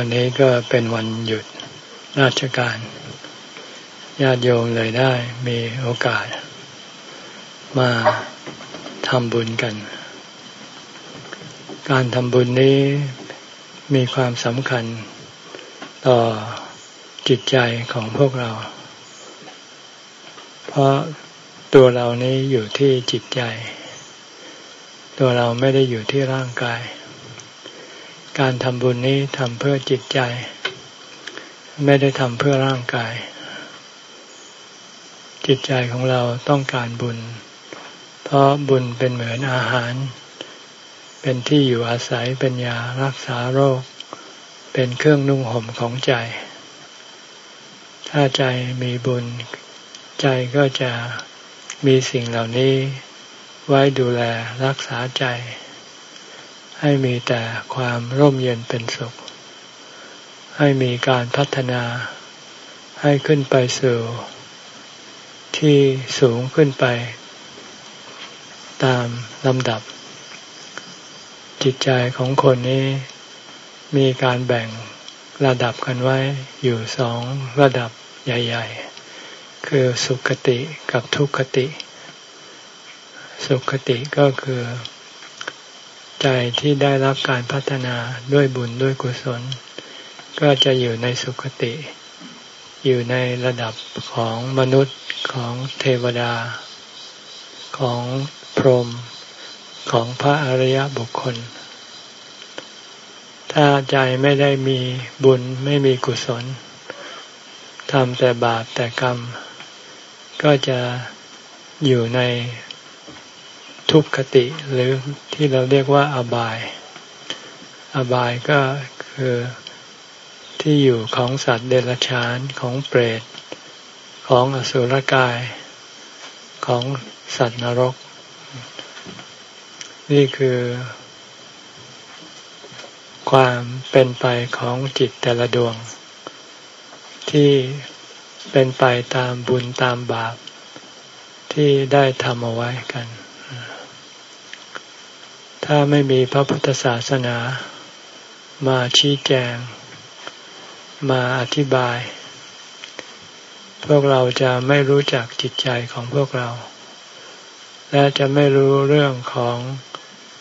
วันนี้ก็เป็นวันหยุดราชการญาติโยมเลยได้มีโอกาส มาทำบุญกัน การทำบุญนี้มีความสำคัญต่อจิตใจของพวกเรา เพราะตัวเรานี้อยู่ที่จิตใจ ตัวเราไม่ได้อยู่ที่ร่างกาย การทำบุญนี้ทำเพื่อจิตใจ ไม่ได้ทำเพื่อร่างกาย จิตใจของเราต้องการบุญ เพราะบุญเป็นเหมือนอาหาร เป็นที่อยู่อาศัยเป็นยารักษาโรค เป็นเครื่องนุ่งห่มของใจ ถ้าใจมีบุญ ใจก็จะมีสิ่งเหล่านี้ไว้ดูแลรักษาใจ ให้มีแต่ความร่มเย็นเป็นสุข ให้มีการพัฒนา ให้ขึ้นไปสู่ที่สูงขึ้นไป ตามลำดับ จิตใจของคนนี้มีการแบ่งระดับกันไว้อยู่สองระดับใหญ่ ๆ คือสุขติกับทุกขติ สุขติก็คือ ใจที่ได้รับการพัฒนาด้วยบุญด้วยกุศล ก็จะอยู่ในสุคติ อยู่ในระดับของมนุษย์ของเทวดา ของพรหมของพระอริยบุคคล ถ้าใจไม่ได้มีบุญไม่มีกุศลทำแต่บาปแต่กรรม ก็จะอยู่ใน ทุกขติ หรือที่เราเรียกว่าอบาย อบายก็คือที่อยู่ของสัตว์เดรัจฉานของเปรต ของอสุรกาย ของสัตว์นรก นี่คือ ความเป็นไปของจิตแต่ละดวง ที่เป็นไปตามบุญตามบาป ที่ได้ทำเอาไว้กัน ถ้าไม่มีพระพุทธศาสนา มาชี้แจง มาอธิบาย พวกเราจะไม่รู้จักจิตใจของพวกเรา และจะไม่รู้เรื่องของ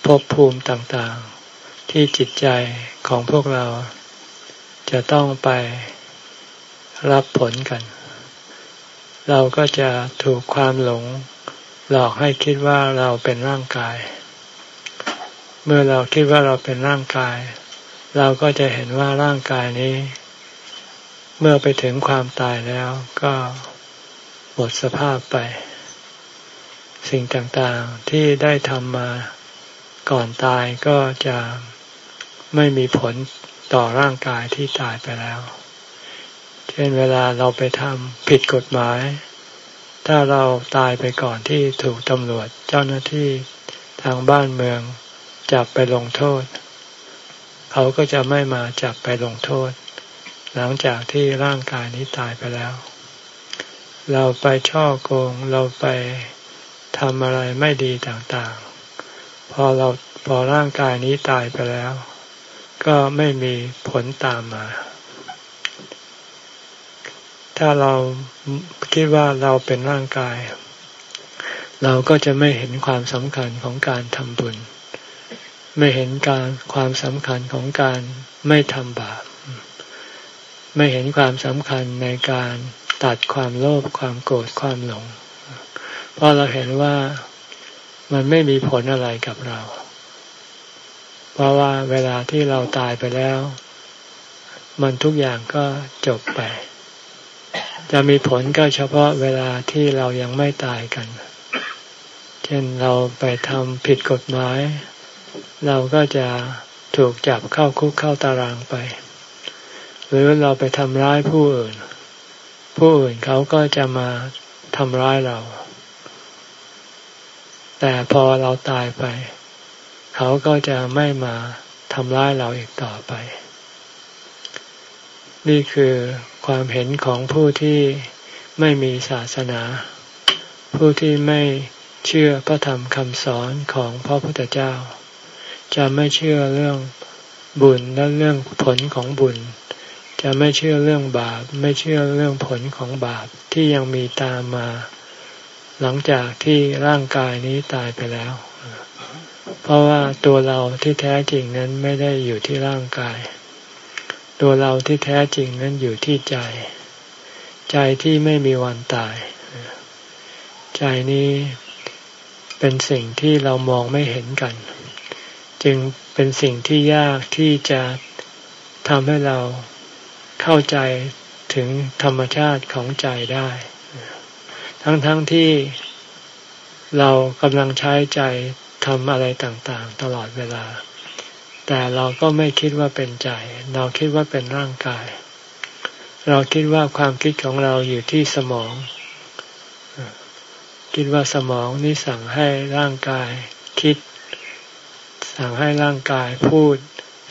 ภพภูมิต่างๆ ที่จิตใจของพวกเรา จะต้องไปรับผลกัน เราก็จะถูกความหลง หลอกให้คิดว่าเราเป็นร่างกาย เมื่อเราคิดว่าเราเป็นร่างกาย เราก็จะเห็นว่าร่างกายนี้ เมื่อไปถึงความตายแล้วก็หมดสภาพไป สิ่งต่างๆที่ได้ทำมาก่อนตายก็จะไม่มีผลต่อร่างกายที่ตายไปแล้ว เช่นเวลาเราไปทำผิดกฎหมาย ถ้าเราตายไปก่อนที่ถูกตำรวจเจ้าหน้าที่ทางบ้านเมือง จับไปลงโทษ เขาก็จะไม่มาจับไปลงโทษ หลังจากที่ร่างกายนี้ตายไปแล้ว เราไปช่อโกงเราไปทำอะไรไม่ดีต่างๆ พอเราพอร่างกายนี้ตายไปแล้ว ก็ไม่มีผลตามมา ถ้าเราคิดว่าเราเป็นร่างกาย เราก็จะไม่เห็นความสำคัญของการทำบุญ ไม่เห็นการความสำคัญของการไม่ทำบาป ไม่เห็นความสำคัญในการตัดความโลภความโกรธความหลง เพราะเราเห็นว่ามันไม่มีผลอะไรกับเรา เพราะว่าเวลาที่เราตายไปแล้ว มันทุกอย่างก็จบไป จะมีผลก็เฉพาะเวลาที่เรายังไม่ตายกัน เช่นเราไปทำผิดกฎหมาย เราก็จะถูกจับเข้าคุกเข้าตารางไป หรือเราไปทำร้ายผู้อื่น ผู้อื่นเขาก็จะมาทำร้ายเรา แต่พอเราตายไป เขาก็จะไม่มาทำร้ายเราอีกต่อไป นี่คือความเห็นของผู้ที่ไม่มีศาสนา ผู้ที่ไม่เชื่อพระธรรมคำสอนของพระพุทธเจ้า จะไม่เชื่อเรื่องบุญและเรื่องผลของบุญ จะไม่เชื่อเรื่องบาป ไม่เชื่อเรื่องผลของบาปที่ยังมีตามมา หลังจากที่ร่างกายนี้ตายไปแล้ว เพราะว่าตัวเราที่แท้จริงนั้นไม่ได้อยู่ที่ร่างกาย ตัวเราที่แท้จริงนั้นอยู่ที่ใจ ใจที่ไม่มีวันตาย ใจนี้เป็นสิ่งที่เรามองไม่เห็นกัน จึงเป็นสิ่งที่ยากที่จะทำให้เราเข้าใจถึงธรรมชาติของใจได้ ทั้งๆทที่เรากำลังใช้ใจทำอะไรต่างๆ ตลอดเวลา แต่เราก็ไม่คิดว่าเป็นใจ เราคิดว่าเป็นร่างกาย เราคิดว่าความคิดของเราอยู่ที่สมอง คิดว่าสมองนี่สั่งให้ร่างกายคิด สั่งให้ร่างกายพูด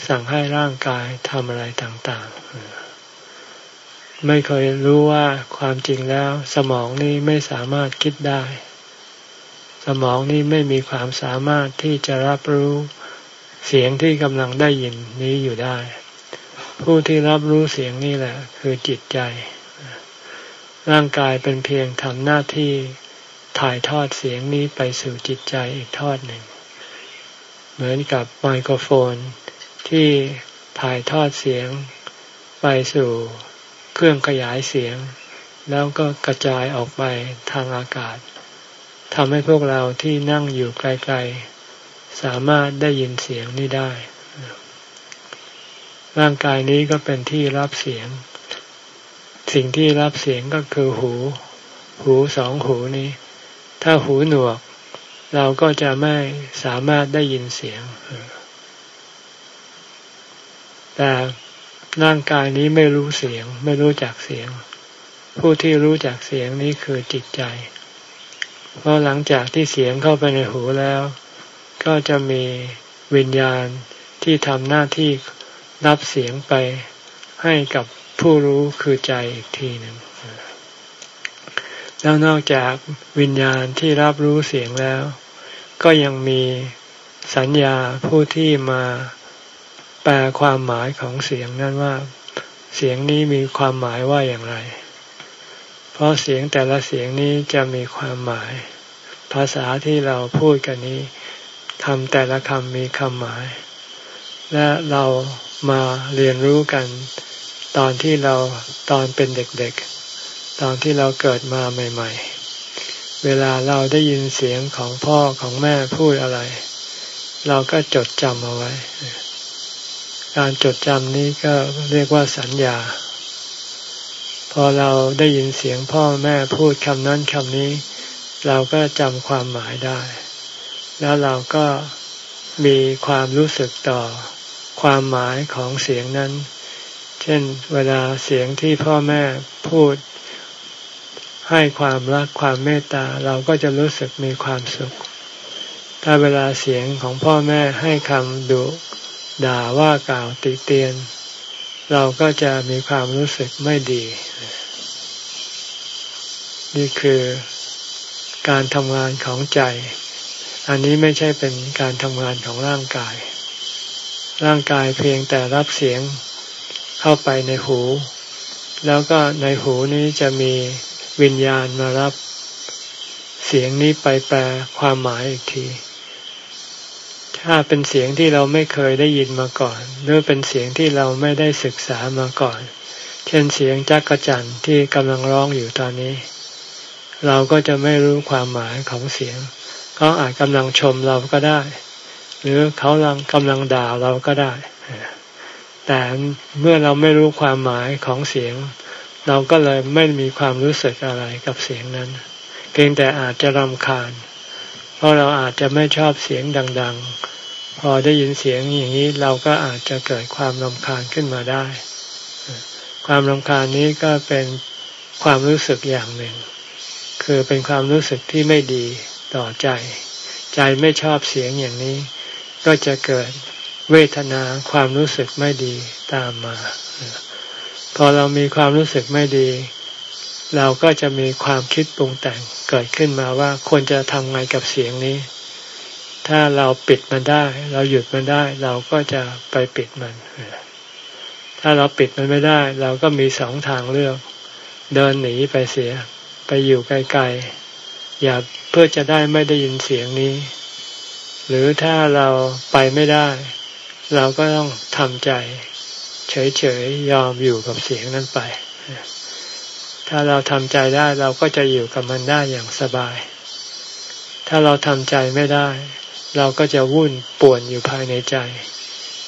สั่งให้ร่างกายทำอะไรต่างๆ ไม่เคยรู้ว่าความจริงแล้ว สมองนี้ไม่สามารถคิดได้ สมองนี้ไม่มีความสามารถที่จะรับรู้เสียงที่กำลังได้ยินนี้อยู่ได้ ผู้ที่รับรู้เสียงนี่แหละ คือจิตใจ ร่างกายเป็นเพียงทำหน้าที่ถ่ายทอดเสียงนี้ไปสู่จิตใจอีกทอดหนึ่ง เหมือนกับไมโครโฟนที่ถ่ายทอดเสียงไปสู่เครื่องขยายเสียง แล้วก็กระจายออกไปทางอากาศทำให้พวกเราที่นั่งอยู่ไกลๆ สามารถได้ยินเสียงนี้ได้ ร่างกายนี้ก็เป็นที่รับเสียง สิ่งที่รับเสียงก็คือหู หูสองหูนี้ ถ้าหูหนวก เราก็จะไม่สามารถได้ยินเสียง แต่ร่างกายนี้ไม่รู้เสียง ไม่รู้จักเสียง ผู้ที่รู้จักเสียงนี้คือจิตใจ เพราะหลังจากที่เสียงเข้าไปในหูแล้ว ก็จะมีวิญญาณที่ทำหน้าที่รับเสียงไปให้กับผู้รู้คือใจอีกทีหนึ่ง แล้วนอกจากวิญญาณที่รับรู้เสียงแล้ว ก็ยังมีสัญญาผู้ที่มาแปลความหมายของเสียงนั้นว่า เสียงนี้มีความหมายว่าอย่างไร เพราะเสียงแต่ละเสียงนี้จะมีความหมาย ภาษาที่เราพูดกันนี้คำแต่ละคำมีคำหมาย และเรามาเรียนรู้กัน ตอนที่เราตอนเป็นเด็กๆ ตอนที่เราเกิดมาใหม่ ๆ เวลาเราได้ยินเสียงของพ่อของแม่พูดอะไร เราก็จดจำเอาไว้ การจดจำนี้ก็เรียกว่าสัญญา พอเราได้ยินเสียงพ่อแม่พูดคำนั้นคำนี้ เราก็จำความหมายได้ แล้วเราก็มีความรู้สึกต่อความหมายของเสียงนั้น เช่น เวลาเสียงที่พ่อแม่พูด ให้ความรักความเมตตาเราก็จะรู้สึกมีความสุข ถ้าเวลาเสียงของพ่อแม่ให้คำดุด่าว่ากล่าวติเตียน เราก็จะมีความรู้สึกไม่ดี นี่คือการทำงานของใจ อันนี้ไม่ใช่เป็นการทำงานของร่างกาย ร่างกายเพียงแต่รับเสียงเข้าไปในหู แล้วก็ในหูนี้จะมี วิญญาณมารับ เสียงนี้ไปแปลความหมายอีกที ถ้าเป็นเสียงที่เราไม่เคยได้ยินมาก่อน หรือเป็นเสียงที่เราไม่ได้ศึกษามาก่อน เช่นเสียงจักกระจันที่กำลังร้องอยู่ตอนนี้ เราก็จะไม่รู้ความหมายของเสียงเขาอาจกำลังชมเราก็ได้ หรือเขากำลังด่าเราก็ได้ แต่เมื่อเราไม่รู้ความหมายของเสียง เราก็เลยไม่มีความรู้สึกอะไรกับเสียงนั้น เพียงแต่อาจจะรำคาญ เพราะเราอาจจะไม่ชอบเสียงดัง ๆ พอได้ยินเสียงอย่างนี้เราก็อาจจะเกิดความรำคาญขึ้นมาได้ ความรำคาญนี้ก็เป็นความรู้สึกอย่างหนึ่ง คือเป็นความรู้สึกที่ไม่ดีต่อใจ ใจไม่ชอบเสียงอย่างนี้ ก็จะเกิดเวทนาความรู้สึกไม่ดีตามมา พอเรามีความรู้สึกไม่ดี เราก็จะมีความคิดปรุงแต่งเกิดขึ้นมาว่าควรจะทำไงกับเสียงนี้ ถ้าเราปิดมันได้ เราหยุดมันได้ เราก็จะไปปิดมัน ถ้าเราปิดมันไม่ได้ เราก็มีสองทางเลือก เดินหนีไปเสีย ไปอยู่ไกลๆอย่าเพื่อจะได้ไม่ได้ยินเสียงนี้ หรือถ้าเราไปไม่ได้ เราก็ต้องทำใจ เฉยๆยอมอยู่กับเสียงนั้นไป ถ้าเราทำใจได้เราก็จะอยู่กับมันได้อย่างสบาย ถ้าเราทำใจไม่ได้ เราก็จะวุ่นป่วนอยู่ภายในใจ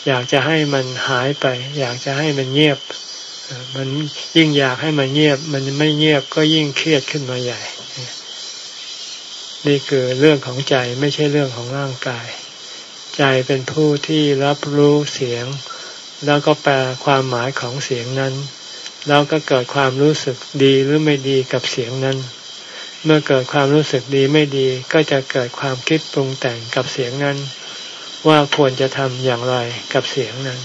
อยากจะให้มันหายไป อยากจะให้มันเงียบ มันยิ่งอยากให้มันเงียบ มันไม่เงียบก็ยิ่งเครียดขึ้นมาใหญ่ นี่คือเรื่องของใจไม่ใช่เรื่องของร่างกาย ใจเป็นผู้ที่รับรู้เสียง แล้วก็แปลความหมายของเสียงนั้น แล้วก็เกิดความรู้สึกดีหรือไม่ดีกับเสียงนั้น เมื่อเกิดความรู้สึกดีไม่ดีก็จะเกิดความคิดปรุงแต่งกับเสียงนั้น ว่าควรจะทำอย่างไรกับเสียงนั้น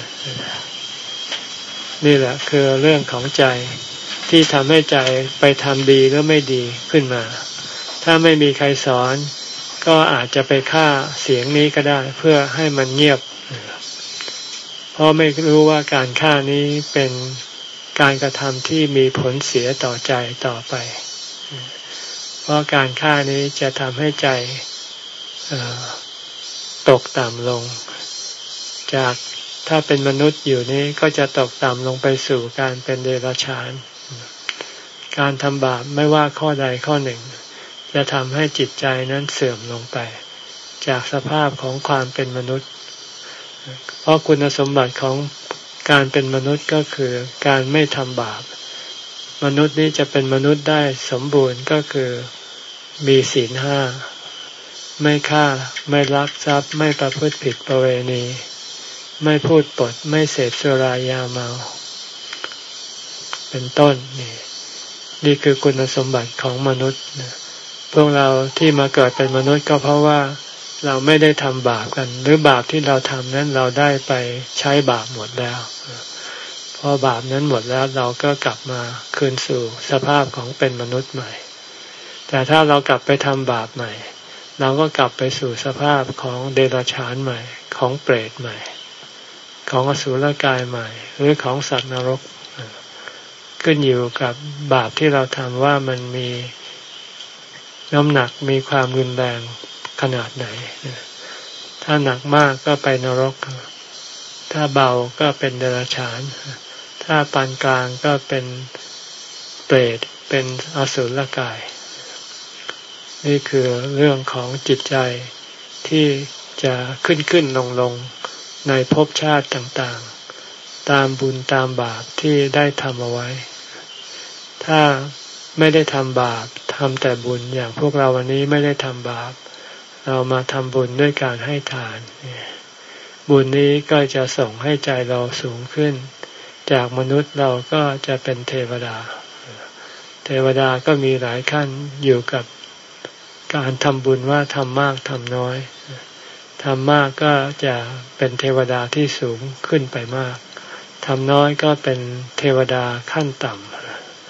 นี่แหละคือเรื่องของใจที่ทำให้ใจไปทำดีหรือไม่ดีขึ้นมา ถ้าไม่มีใครสอน ก็อาจจะไปฆ่าเสียงนี้ก็ได้ เพื่อให้มันเงียบ ราะไม่รู้ว่าการฆ่านี้เป็นการกระทำที่มีผลเสียต่อใจต่อไป เพราะการฆ่านี้จะทำให้ใจตกต่ำลง จากถ้าเป็นมนุษย์อยู่นี้ก็จะตกต่ำลงไปสู่การเป็นเดรัจฉาน การทำบาปไม่ว่าข้อใดข้อหนึ่ง จะทำให้จิตใจนั้นเสื่อมลงไป จากสภาพของความเป็นมนุษย์ เพราะคุณสมบัติของการเป็นมนุษย์ก็คือการไม่ทำบาป มนุษย์นี้จะเป็นมนุษย์ได้สมบูรณ์ก็คือมีศีลห้า ไม่ฆ่าไม่ลักทรัพย์ ไม่ประพฤติผิดประเวณี ไม่พูดปด ไม่เสพสุรายาเมา เป็นต้นนี่นี่คือคุณสมบัติของมนุษย์พวกเราที่มาเกิดเป็นมนุษย์ก็เพราะว่า เราไม่ได้ทำบาปกัน หรือบาปที่เราทำนั้นเราได้ไปใช้บาปหมดแล้วพอบาปนั้นหมดแล้วเราก็กลับมาคืนสู่สภาพของเป็นมนุษย์ใหม่ แต่ถ้าเรากลับไปทำบาปใหม่ เราก็กลับไปสู่สภาพของเดรัจฉานใหม่ ของเปรตใหม่ ของอสุรกายใหม่ หรือของสัตว์นรก ขึ้นอยู่กับบาปที่เราทำว่ามันมีน้ำหนักมีความรุนแรง ขนาดไหน ถ้าหนักมากก็ไปนรก ถ้าเบาก็เป็นเดรัจฉาน ถ้าปานกลางก็เป็นเปรต เป็นอสุรกาย นี่คือเรื่องของจิตใจที่จะขึ้นขึ้นลงลงในภพชาติต่างๆ ตามบุญตามบาปที่ได้ทำเอาไว้ ถ้าไม่ได้ทำบาปทำแต่บุญอย่างพวกเราวันนี้ไม่ได้ทำบาป เรามาทำบุญด้วยการให้ทาน บุญนี้ก็จะส่งให้ใจเราสูงขึ้น จากมนุษย์เราก็จะเป็นเทวดา เทวดาก็มีหลายขั้นอยู่กับการทำบุญว่าทำมากทำน้อยทำมากก็จะเป็นเทวดาที่สูงขึ้นไปมากทำน้อยก็เป็นเทวดาขั้นต่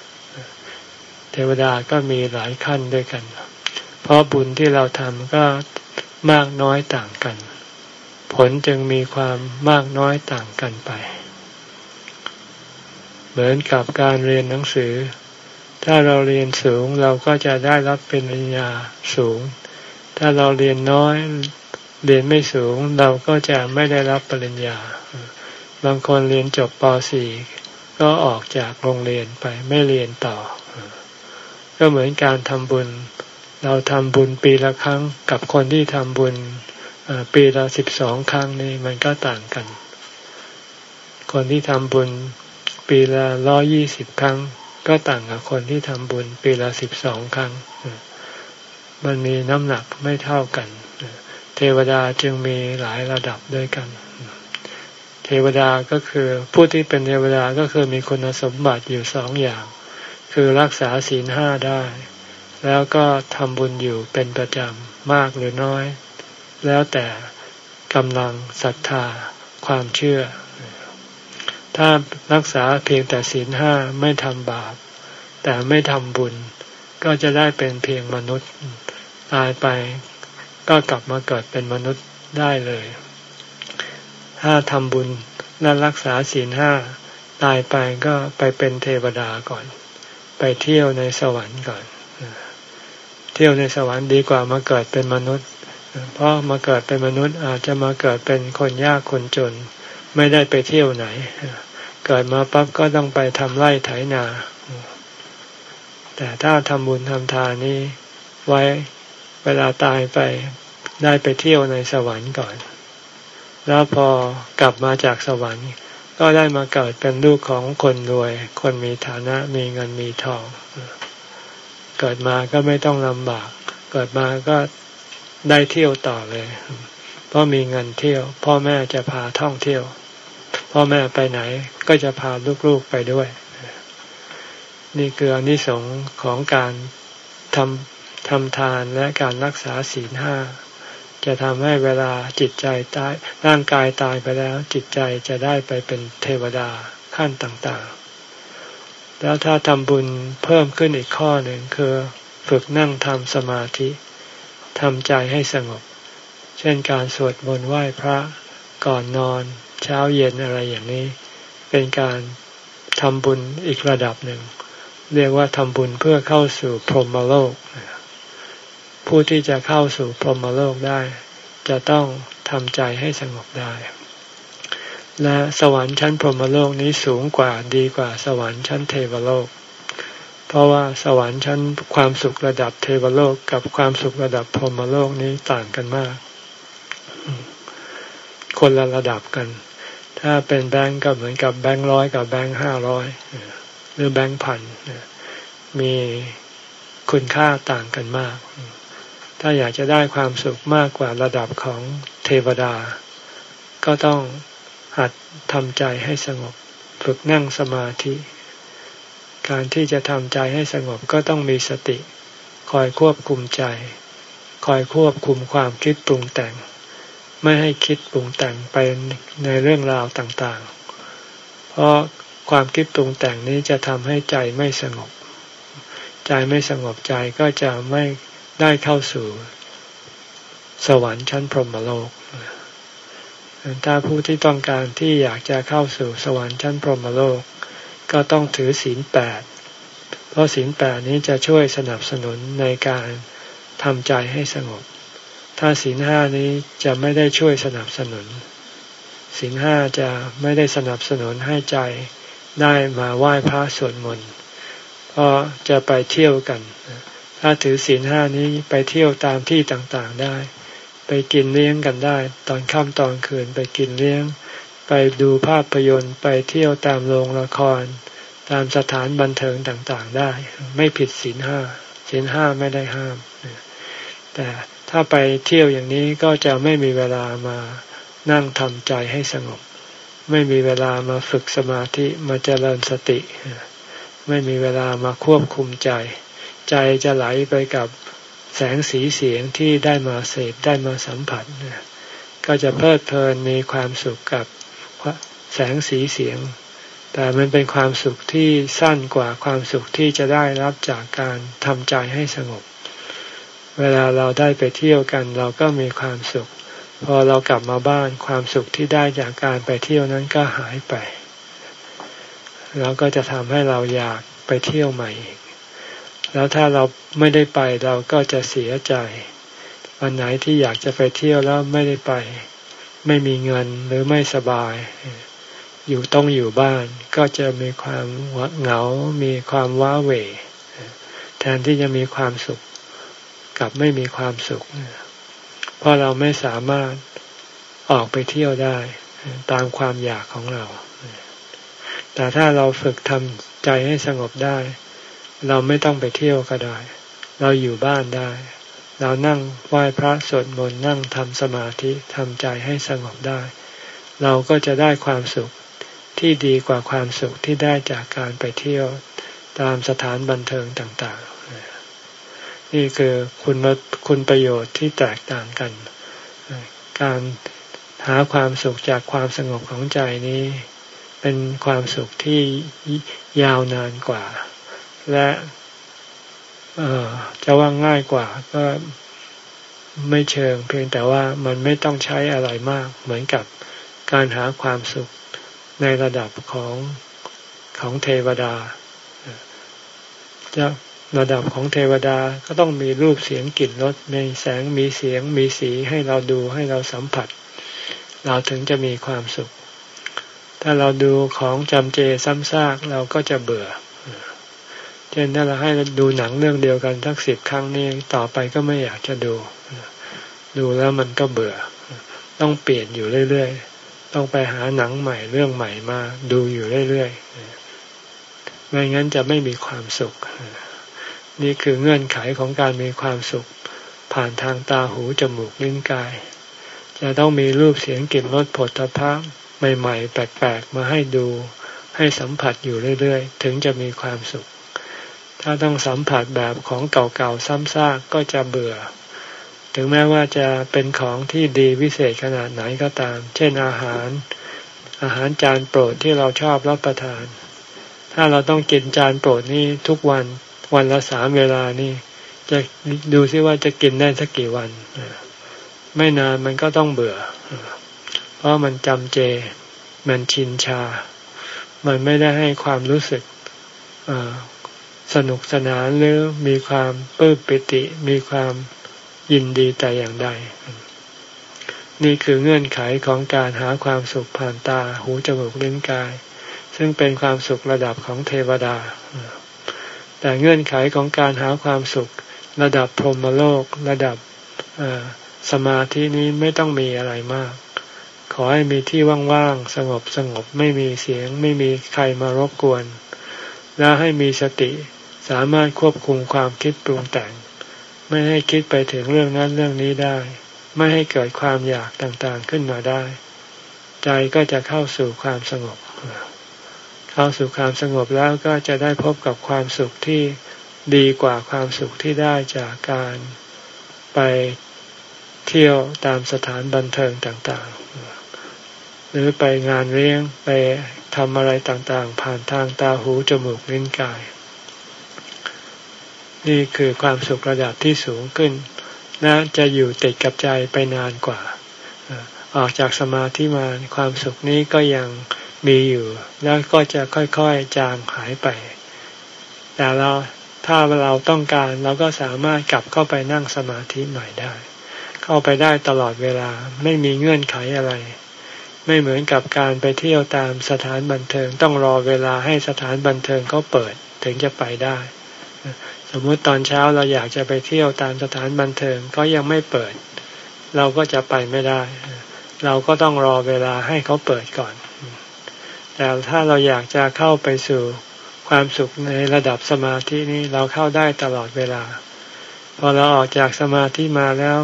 ำเทวดาก็มีหลายขั้นด้วยกันเราะบุญที่เราทำก็มากน้อยต่างกัน ผลจึงมีความมากน้อยต่างกันไป เหมือนกับการเรียนหนังสือ ถ้าเราเรียนสูงเราก็จะได้รับเป็นปริญญาสูง ถ้าเราเรียนน้อยเรียนไม่สูงเราก็จะไม่ได้รับปริญญา บางคนเรียนจบป .4 ก็ออกจากโรงเรียนไปไม่เรียนต่อ ก็เหมือนการทำบุญ เราทำบุญปีละครั้งกับคนที่ทำบุญปีละสิบสองครั้งนี่มันก็ต่างกัน คนที่ทำบุญปีละร้อยี่สิบครั้ง ก็ต่างกับคนที่ทำบุญปีละสิบสองครั้ง มันมีน้ำหนักไม่เท่ากัน เทวดาจึงมีหลายระดับด้วยกัน เทวดาก็คือผู้ที่เป็นเทวดาก็คือมีคุณสมบัติอยู่สองอย่าง คือรักษาศีลห้าได้ แล้วก็ทำบุญอยู่เป็นประจำมากหรือน้อย แล้วแต่กำลังศรัทธาความเชื่อ ถ้ารักษาเพียงแต่ศีลห้าไม่ทำบาป แต่ไม่ทำบุญ ก็จะได้เป็นเพียงมนุษย์ ตายไปก็กลับมาเกิดเป็นมนุษย์ได้เลย ถ้าทำบุญและรักษาศีลห้าตายไปก็ไปเป็นเทวดาก่อน ไปเที่ยวในสวรรค์ก่อน ที่ยวในสวรรค์ดีกว่ามาเกิดเป็นมนุษย์ เพราะมาเกิดเป็นมนุษย์อาจจะมาเกิดเป็นคนยากคนจน ไม่ได้ไปเที่ยวไหน เกิดมาปั๊บก็ต้องไปทำไร่ไถนา แต่ถ้าทำบุญทำทานนี้ ไว้เวลาตายไปได้ไปเที่ยวในสวรรค์ก่อน แล้วพอกลับมาจากสวรรค์ ก็ได้มาเกิดเป็นลูกของคนรวย คนมีฐานะมีเงินมีทองเกิดมาก็ไม่ต้องลำบาก เกิดมาก็ได้เที่ยวต่อเลย เพราะมีเงินเที่ยว พ่อแม่จะพาท่องเที่ยว พ่อแม่ไปไหนก็จะพาลูกๆไปด้วย นี่คืออนิสงส์ของการทำทำทานและการรักษาศีลห้าจะทำให้เวลาจิตใจตายร่างกายตายไปแล้ว จิตใจจะได้ไปเป็นเทวดาขั้นต่างๆ แล้วถ้าทำบุญเพิ่มขึ้นอีกข้อหนึ่งคือฝึกนั่งทำสมาธิทำใจให้สงบ เช่นการสวดมนต์ไหว้พระก่อนนอน เช้าเย็นอะไรอย่างนี้ เป็นการทำบุญอีกระดับหนึ่ง เรียกว่าทำบุญเพื่อเข้าสู่พรหมโลก ผู้ที่จะเข้าสู่พรหมโลกได้ จะต้องทำใจให้สงบได้ และสวรรค์ชั้นพรหมโลกนี้สูงกว่าดีกว่าสวรรค์ชั้นเทวโลก เพราะว่าสวรรค์ชั้นความสุขระดับเทวโลกกับความสุขระดับพรหมโลกนี้ต่างกันมาก คนละระดับกัน ถ้าเป็นแบงก์ก็เหมือนกับแบงก์ร้อยกับแบงก์ห้าร้อยหรือแบงก์พันมีคุณค่าต่างกันมาก ถ้าอยากจะได้ความสุขมากกว่าระดับของเทวดา ก็ต้อง หัดทำใจให้สงบ ฝึกนั่งสมาธิ การที่จะทำใจให้สงบก็ต้องมีสติ คอยควบคุมใจ คอยควบคุมความคิดปรุงแต่ง ไม่ให้คิดปรุงแต่งไปในเรื่องราวต่างๆ เพราะความคิดปรุงแต่งนี้จะทำให้ใจไม่สงบ ใจไม่สงบใจก็จะไม่ได้เข้าสู่ สวรรค์ชั้นพรหมโลก ถ้าผู้ที่ต้องการที่อยากจะเข้าสู่สวรรค์ชั้นพรหมโลก ก็ต้องถือศีลแปดเพราะศีลแปดนี้จะช่วยสนับสนุนในการทำใจให้สงบ ถ้าศีลห้านี้จะไม่ได้ช่วยสนับสนุนศีลห้าจะไม่ได้สนับสนุนให้ใจได้มาไหว้พระสวดมนต์เพราะจะไปเที่ยวกัน ถ้าถือศีลห้านี้ไปเที่ยวตามที่ต่างๆได้ ไปกินเลี้ยงกันได้ ตอนค่ำตอนคืนไปกินเลี้ยง ไปดูภาพยนตร์ไปเที่ยวตามโรงละคร ตามสถานบันเทิงต่างๆได้ ไม่ผิดศีลห้าศีลห้าไม่ได้ห้าม แต่ถ้าไปเที่ยวอย่างนี้ก็จะไม่มีเวลามานั่งทำใจให้สงบ ไม่มีเวลามาฝึกสมาธิมาเจริญสติ ไม่มีเวลามาควบคุมใจ ใจจะไหลไปกับ แสงสีเสียงที่ได้มาเสพได้มาสัมผัส ก็จะเพลิดเพลินมีความสุขกับแสงสีเสียง แต่มันเป็นความสุขที่สั้นกว่าความสุขที่จะได้รับจากการทำใจให้สงบ เวลาเราได้ไปเที่ยวกันเราก็มีความสุข พอเรากลับมาบ้านความสุขที่ได้จากการไปเที่ยวนั้นก็หายไป แล้วก็จะทำให้เราอยากไปเที่ยวใหม่อีก แล้วถ้าเราไม่ได้ไปเราก็จะเสียใจ วันไหนที่อยากจะไปเที่ยวแล้วไม่ได้ไป ไม่มีเงินหรือไม่สบาย อยู่ต้องอยู่บ้านก็จะมีความเหงา มีความว้าเหวแทนที่จะมีความสุขกับไม่มีความสุข เพราะเราไม่สามารถออกไปเที่ยวได้ตามความอยากของเรา แต่ถ้าเราฝึกทำใจให้สงบได้ เราไม่ต้องไปเที่ยวก็ได้ เราอยู่บ้านได้ เรานั่งไหว้พระสวดมนต์นั่งทำสมาธิทำใจให้สงบได้ เราก็จะได้ความสุขที่ดีกว่าความสุขที่ได้จากการไปเที่ยวตามสถานบันเทิงต่าง ๆ นี่คือคุณคุณประโยชน์ที่แตกต่างกัน การหาความสุขจากความสงบของใจนี้ เป็นความสุขที่ยาวนานกว่า และจะว่าง่ายกว่าก็ไม่เชิง เพียงแต่ว่ามันไม่ต้องใช้อะไรมาก เหมือนกับการหาความสุขในระดับของของเทวดาจะระดับของเทวดาก็ต้องมีรูปเสียงกลิ่นรสมีแสงมีเสียงมีสีให้เราดูให้เราสัมผัส เราถึงจะมีความสุข ถ้าเราดูของจำเจซ้ำซากเราก็จะเบื่อ เช่นถ้าเราให้ดูหนังเรื่องเดียวกันทั้งสิบครั้งนี้ต่อไปก็ไม่อยากจะดู ดูแล้วมันก็เบื่อ ต้องเปลี่ยนอยู่เรื่อยๆ ต้องไปหาหนังใหม่เรื่องใหม่มาดูอยู่เรื่อยๆไม่งั้นจะไม่มีความสุข นี่คือเงื่อนไขของการมีความสุข ผ่านทางตาหูจมูกลิ้นกาย จะต้องมีรูปเสียงกลิ่นรสผลิตภะใหม่ๆ แปลกๆ มาให้ดูให้สัมผัสอยู่เรื่อยๆ ถึงจะมีความสุข ถ้าต้องสัมผัสแบบของเก่าๆซ้ำซากก็จะเบื่อ ถึงแม้ว่าจะเป็นของที่ดีวิเศษขนาดไหนก็ตาม เช่นอาหาร อาหารจานโปรดที่เราชอบรับประทาน ถ้าเราต้องกินจานโปรดนี้ทุกวันวันละสามเวลานี่จะดูซิว่าจะกินได้สักกี่วัน ไม่นานมันก็ต้องเบื่อ เพราะมันจำเจ มันชินชา มันไม่ได้ให้ความรู้สึก สนุกสนานหรือมีความปื้มปิติ มีความยินดีแต่อย่างใด นี่คือเงื่อนไขของการหาความสุขผ่านตาหูจมูกลิ้นกาย ซึ่งเป็นความสุขระดับของเทวดา แต่เงื่อนไขของการหาความสุขระดับพรหมโลกระดับสมาธินี้ไม่ต้องมีอะไรมาก ขอให้มีที่ว่างๆสงบสงบไม่มีเสียง ไม่มีใครมารบกวน แล้วให้มีสติ สามารถควบคุมความคิดปรุงแต่ง ไม่ให้คิดไปถึงเรื่องนั้นเรื่องนี้ได้ ไม่ให้เกิดความอยากต่างๆขึ้นมาได้ ใจก็จะเข้าสู่ความสงบ เข้าสู่ความสงบแล้วก็จะได้พบกับความสุขที่ดีกว่าความสุขที่ได้จากการไปเที่ยวตามสถานบันเทิงต่างๆ หรือไปงานเลี้ยงไปทำอะไรต่างๆ ผ่านทางตาหูจมูกลิ้นกาย นี่คือความสุขระดับที่สูงขึ้นและจะอยู่ติดกับใจไปนานกว่า ออกจากสมาธิมาความสุขนี้ก็ยังมีอยู่ แล้วก็จะค่อยๆจางหายไป แต่เราถ้าเราต้องการเราก็สามารถกลับเข้าไปนั่งสมาธิใหม่ได้ เข้าไปได้ตลอดเวลาไม่มีเงื่อนไขอะไร ไม่เหมือนกับการไปเที่ยวตามสถานบันเทิงต้องรอเวลาให้สถานบันเทิงเขาเปิดถึงจะไปได้ สมมติตอนเช้าเราอยากจะไปเที่ยวตามสถานบันเทิงก็ยังไม่เปิด เราก็จะไปไม่ได้ เราก็ต้องรอเวลาให้เขาเปิดก่อน แต่ถ้าเราอยากจะเข้าไปสู่ความสุขในระดับสมาธินี้เราเข้าได้ตลอดเวลา พอเราออกจากสมาธิมาแล้ว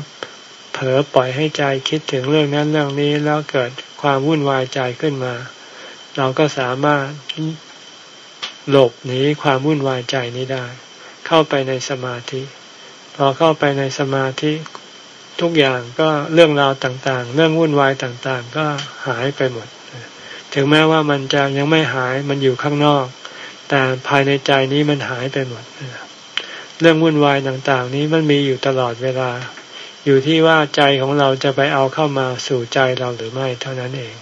เผลอปล่อยให้ใจคิดถึงเรื่องนั้นเรื่องนี้แล้วเกิดความวุ่นวายใจขึ้นมา เราก็สามารถหลบหนีความวุ่นวายใจนี้ได้ เข้าไปในสมาธิ พอเข้าไปในสมาธิทุกอย่างก็เรื่องราวต่างๆ เรื่องวุ่นวายต่างๆ ก็หายไปหมด ถึงแม้ว่ามันจะยังไม่หายมันอยู่ข้างนอก แต่ภายในใจนี้มันหายไปหมด เรื่องวุ่นวายต่างๆ นี้มันมีอยู่ตลอดเวลา อยู่ที่ว่าใจของเราจะไปเอาเข้ามาสู่ใจเราหรือไม่เท่านั้นเอง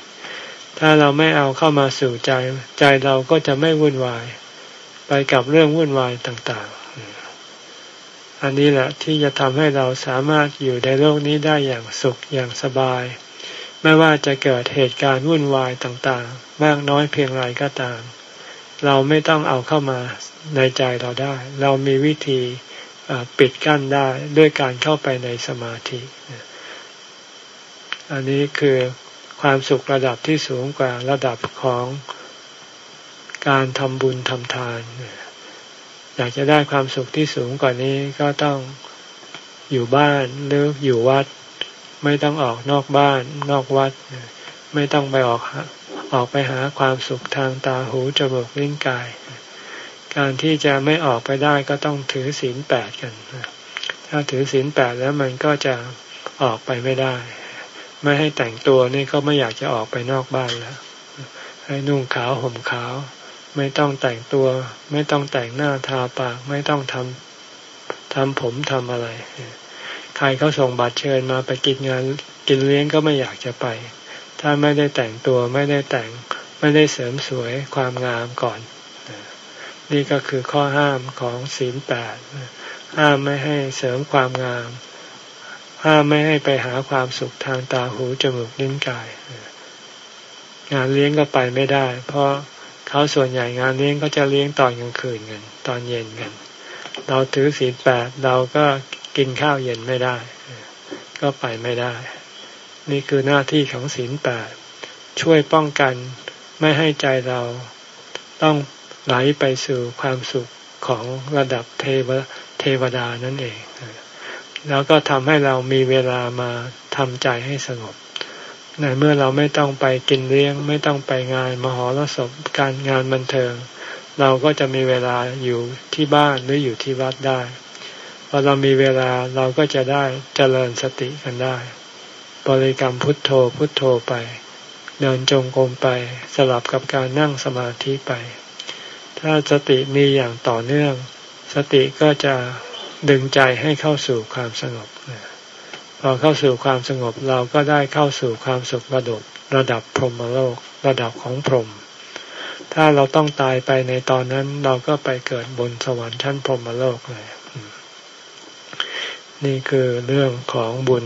ถ้าเราไม่เอาเข้ามาสู่ใจ ใจเราก็จะไม่วุ่นวาย ไปกับเรื่องวุ่นวายต่าง อันนี้แหละที่จะทำให้เราสามารถอยู่ในโลกนี้ได้อย่างสุขอย่างสบาย ไม่ว่าจะเกิดเหตุการณ์วุ่นวายต่างๆ มากน้อยเพียงไรก็ตาม เราไม่ต้องเอาเข้ามาในใจเราได้ เรามีวิธีปิดกั้นได้ด้วยการเข้าไปในสมาธิ อันนี้คือความสุขระดับที่สูงกว่าระดับของการทำบุญทำทาน อยากจะได้ความสุขที่สูงกว่านี้ก็ต้องอยู่บ้านหรืออยู่วัด ไม่ต้องออกนอกบ้าน นอกวัด ไม่ต้องไปออกออกไปหาความสุขทางตาหูจมูกลิ้นกาย การที่จะไม่ออกไปได้ก็ต้องถือศีลแปดกัน ถ้าถือศีลแปดแล้วมันก็จะออกไปไม่ได้ ไม่ให้แต่งตัวนี่ก็ไม่อยากจะออกไปนอกบ้านแล้ว ให้นุ่งขาวห่มขาว ไม่ต้องแต่งตัว ไม่ต้องแต่งหน้าทาปาก ไม่ต้องทำทำผมทำอะไร ใครเขาส่งบัตรเชิญมาไปกินงานกินเลี้ยงก็ไม่อยากจะไป ถ้าไม่ได้แต่งตัวไม่ได้แต่งไม่ได้เสริมสวยความงามก่อน นี่ก็คือข้อห้ามของศีลแปดห้ามไม่ให้เสริมความงาม ห้ามไม่ให้ไปหาความสุขทางตาหูจมูกลิ้นกาย งานเลี้ยงก็ไปไม่ได้ เพราะ เขาส่วนใหญ่งานเลี้ยงก็จะเลี้ยงตอนกลางคืนกันตอนเย็นกัน เราถือศีลแปดเราก็กินข้าวเย็นไม่ได้ ก็ไปไม่ได้ นี่คือหน้าที่ของศีลแปดช่วยป้องกันไม่ให้ใจเราต้องไหลไปสู่ความสุขของระดับเทวเทวดานั่นเอง แล้วก็ทำให้เรามีเวลามาทำใจให้สงบ ในเมื่อเราไม่ต้องไปกินเลี้ยง ไม่ต้องไปงานมหรสพการงานบันเทิง เราก็จะมีเวลาอยู่ที่บ้านหรืออยู่ที่วัดได้พอเรามีเวลาเราก็จะได้เจริญสติกันได้ บริกรรมพุทโธพุทโธไป เดินจงกรมไปสลับกับการนั่งสมาธิไป ถ้าสติมีอย่างต่อเนื่อง สติก็จะดึงใจให้เข้าสู่ความสงบ พอเข้าสู่ความสงบเราก็ได้เข้าสู่ความสุขระดับระดับพรหมโลกระดับของพรหมถ้าเราต้องตายไปในตอนนั้นเราก็ไปเกิดบนสวรรค์ชั้นพรหมโลกเลย นี่คือเรื่องของบุญ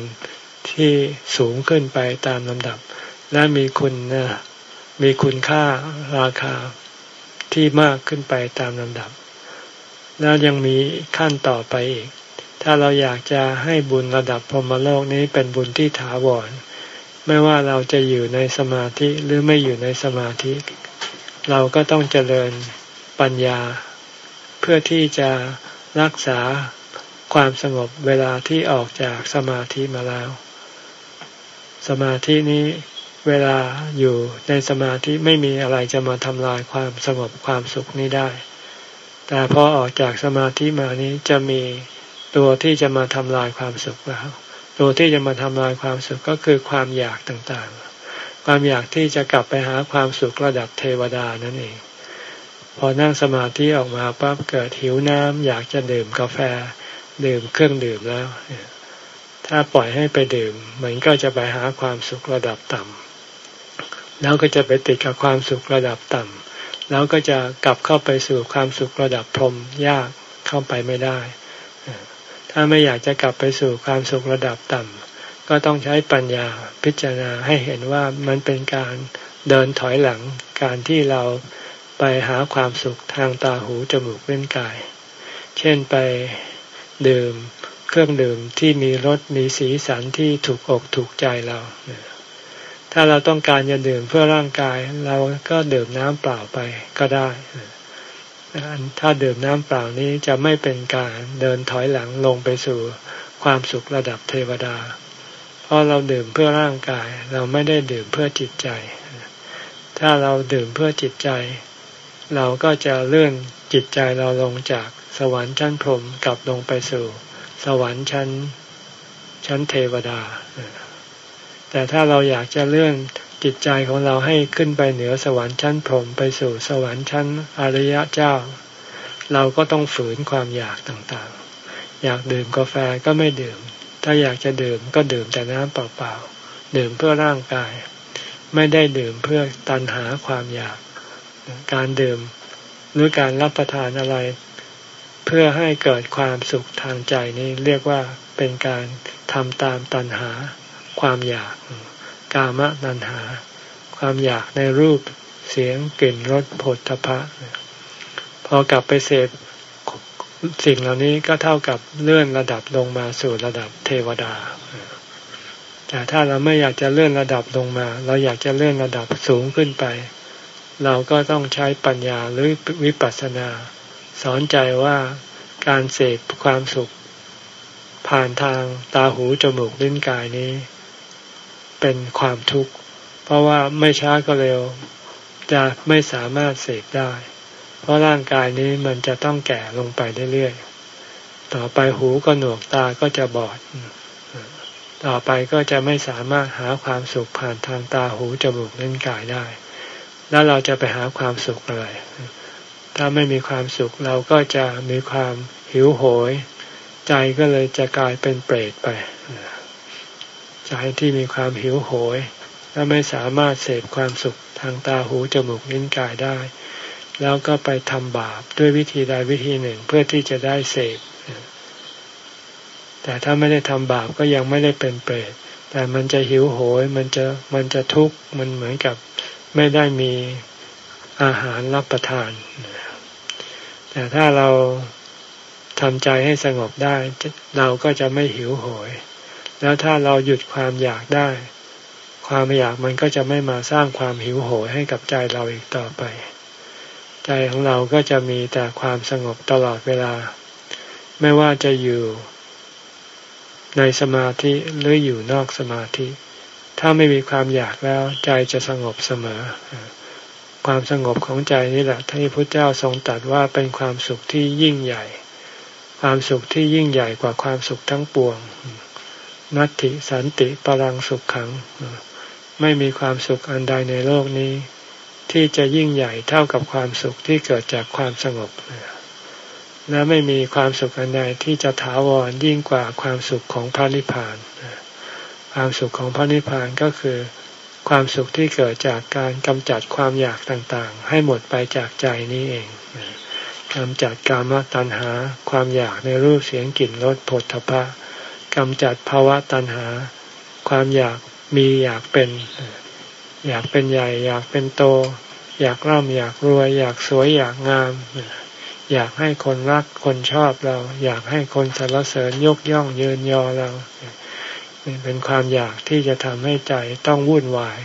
ที่สูงขึ้นไปตามลำดับ และมีคุณนะมีคุณค่าราคาที่มากขึ้นไปตามลำดับ แล้วยังมีขั้นต่อไปอีก ถ้าเราอยากจะให้บุญระดับพรหมโลกนี้เป็นบุญที่ถาวร ไม่ว่าเราจะอยู่ในสมาธิหรือไม่อยู่ในสมาธิ เราก็ต้องเจริญปัญญา เพื่อที่จะรักษาความสงบเวลาที่ออกจากสมาธิมาแล้ว สมาธินี้เวลาอยู่ในสมาธิไม่มีอะไรจะมาทำลายความสงบความสุขนี้ได้ แต่พอออกจากสมาธิมานี้จะมี ตัวที่จะมาทำลายความสุขแล้วตัวที่จะมาทำลายความสุขก็คือความอยากต่างๆ ความอยากที่จะกลับไปหาความสุขระดับเทวดานั่นเอง พอนั่งสมาธิออกมาปั๊บเกิดหิวน้ำอยากจะดื่มกาแฟ ดื่มเครื่องดื่มแล้ว ถ้าปล่อยให้ไปดื่ม มันก็จะไปหาความสุขระดับต่ำแล้วก็จะไปติดกับความสุขระดับต่ำแล้วก็จะกลับเข้าไปสู่ความสุขระดับพรหมยากเข้าไปไม่ได้ ถ้าไม่อยากจะกลับไปสู่ความสุขระดับต่ำก็ต้องใช้ปัญญาพิจารณาให้เห็นว่ามันเป็นการเดินถอยหลังการที่เราไปหาความสุขทางตาหูจมูกเล่นกาย เช่นไปดื่มเครื่องดื่มที่มีรสมีสีสันที่ถูกอกถูกใจเรา ถ้าเราต้องการจะดื่มเพื่อร่างกาย เราก็ดื่มน้ำเปล่าไปก็ได้ ถ้าดื่มน้ำเปล่านี้จะไม่เป็นการเดินถอยหลังลงไปสู่ความสุขระดับเทวดา เพราะเราดื่มเพื่อร่างกาย เราไม่ได้ดื่มเพื่อจิตใจ ถ้าเราดื่มเพื่อจิตใจ เราก็จะเลื่อนจิตใจเราลงจากสวรรค์ชั้นพรหมกลับลงไปสู่ สวรรค์ชั้นชั้นเทวดา แต่ถ้าเราอยากจะเลื่อน จิตใจของเราให้ขึ้นไปเหนือสวรรค์ชั้นพรหมไปสู่สวรรค์ชั้นอริยะเจ้า เราก็ต้องฝืนความอยากต่างๆ อยากดื่มกาแฟก็ไม่ดื่ม ถ้าอยากจะดื่มก็ดื่มแต่น้ำเปล่าๆดื่มเพื่อร่างกาย ไม่ได้ดื่มเพื่อตันหาความอยาก การดื่มหรือการรับประทานอะไร เพื่อให้เกิดความสุขทางใจนี้เรียกว่าเป็นการทำตามตัณหาความอยาก กามตัณหา ความอยากในรูปเสียงกลิ่นรสผลทพะพอกลับไปเสพสิ่งเหล่านี้ก็เท่ากับเลื่อนระดับลงมาสู่ระดับเทวดา แต่ถ้าเราไม่อยากจะเลื่อนระดับลงมา เราอยากจะเลื่อนระดับสูงขึ้นไป เราก็ต้องใช้ปัญญาหรือวิปัสสนา สอนใจว่าการเสพความสุข ผ่านทางตาหูจมูกลิ้นกายนี้ เป็นความทุกข์ เพราะว่าไม่ช้าก็เร็วจะไม่สามารถเสพได้ เพราะร่างกายนี้มันจะต้องแก่ลงไปเรื่อยๆ ต่อไปหูก็หนวกตาก็จะบอด ต่อไปก็จะไม่สามารถหาความสุขผ่านทางตาหูจมูกลิ้นกายได้ แล้วเราจะไปหาความสุขอะไร ถ้าไม่มีความสุขเราก็จะมีความหิวโหย ใจก็เลยจะกลายเป็นเปรตไป ใจที่มีความหิวโหย และไม่สามารถเสพความสุขทางตาหูจมูกลิ้นกายได้ แล้วก็ไปทำบาปด้วยวิธีใดวิธีหนึ่งเพื่อที่จะได้เสพ แต่ถ้าไม่ได้ทำบาปก็ยังไม่ได้เป็นเปรตแต่มันจะหิวโหย มันจะมันจะทุกข์มันเหมือนกับไม่ได้มีอาหารรับประทาน แต่ถ้าเราทำใจให้สงบได้ เราก็จะไม่หิวโหย แล้วถ้าเราหยุดความอยากได้ ความอยากมันก็จะไม่มาสร้างความหิวโหยให้กับใจเราอีกต่อไป ใจของเราก็จะมีแต่ความสงบตลอดเวลา ไม่ว่าจะอยู่ ในสมาธิหรืออยู่นอกสมาธิ ถ้าไม่มีความอยากแล้ว ใจจะสงบเสมอ ความสงบของใจนี่แหละที่พระเจ้าทรงตรัสว่าเป็นความสุขที่ยิ่งใหญ่ ความสุขที่ยิ่งใหญ่กว่าความสุขทั้งปวง นัตติสันติปรังสุขขัง ไม่มีความสุขอันใดในโลกนี้ ที่จะยิ่งใหญ่เท่ากับความสุขที่เกิดจากความสงบ และไม่มีความสุขอันใดที่จะถาวรยิ่งกว่าความสุขของพระนิพพาน ความสุขของพระนิพพานก็คือ ความสุขที่เกิดจากการกำจัดความอยากต่างๆ ให้หมดไปจากใจนี้เองกำจัดกามตัณหา ความอยากในรูปเสียงกลิ่นรสผลทพะ กำจัดภาวะตัณหา ความอยากมีอยากเป็น อยากเป็นใหญ่ อยากเป็นโต อยากร่ำอยากรวย อยากสวยอยากงาม อยากให้คนรักคนชอบเรา อยากให้คนสรรเสริญยกย่องเยินยอเราเป็นความอยากที่จะทำให้ใจต้องวุ่นวาย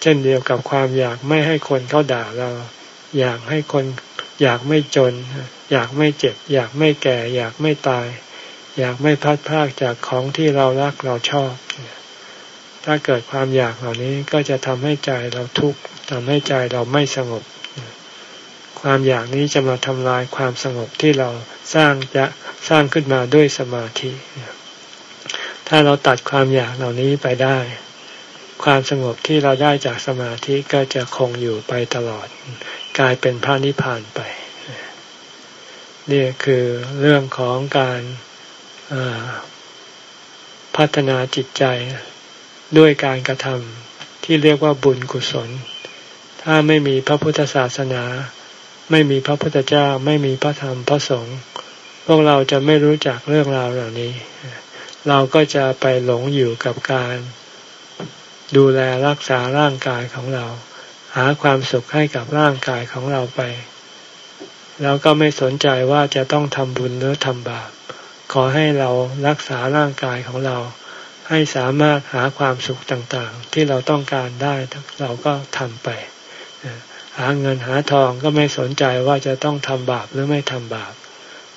เช่นเดียวกับความอยากไม่ให้คนเขาด่าเรา อยากให้คน อยากไม่จน อยากไม่เจ็บ อยากไม่แก่ อยากไม่ตาย อยากไม่พัดพากจากของที่เรารักเราชอบ ถ้าเกิดความอยากเหล่านี้ก็จะทำให้ใจเราทุกข์ทำให้ใจเราไม่สงบ ความอยากนี้จะมาทำลายความสงบที่เราสร้างจะสร้างขึ้นมาด้วยสมาธิ ถ้าเราตัดความอยากเหล่านี้ไปได้ ความสงบที่เราได้จากสมาธิก็จะคงอยู่ไปตลอด กลายเป็นพระนิพพานไปนี่คือเรื่องของการ พัฒนาจิตใจด้วยการกระทำที่เรียกว่าบุญกุศล ถ้าไม่มีพระพุทธศาสนา ไม่มีพระพุทธเจ้า ไม่มีพระธรรมพระสงฆ์พวกเราจะไม่รู้จักเรื่องราวเหล่านี้ เราก็จะไปหลงอยู่กับการดูแลรักษาร่างกายของเรา หาความสุขให้กับร่างกายของเราไป แล้วก็ไม่สนใจว่าจะต้องทำบุญหรือทำบาป ขอให้เรารักษาร่างกายของเรา ให้สามารถหาความสุขต่างๆ ที่เราต้องการได้เราก็ทำไปหาเงินหาทองก็ไม่สนใจว่าจะต้องทำบาปหรือไม่ทำบาป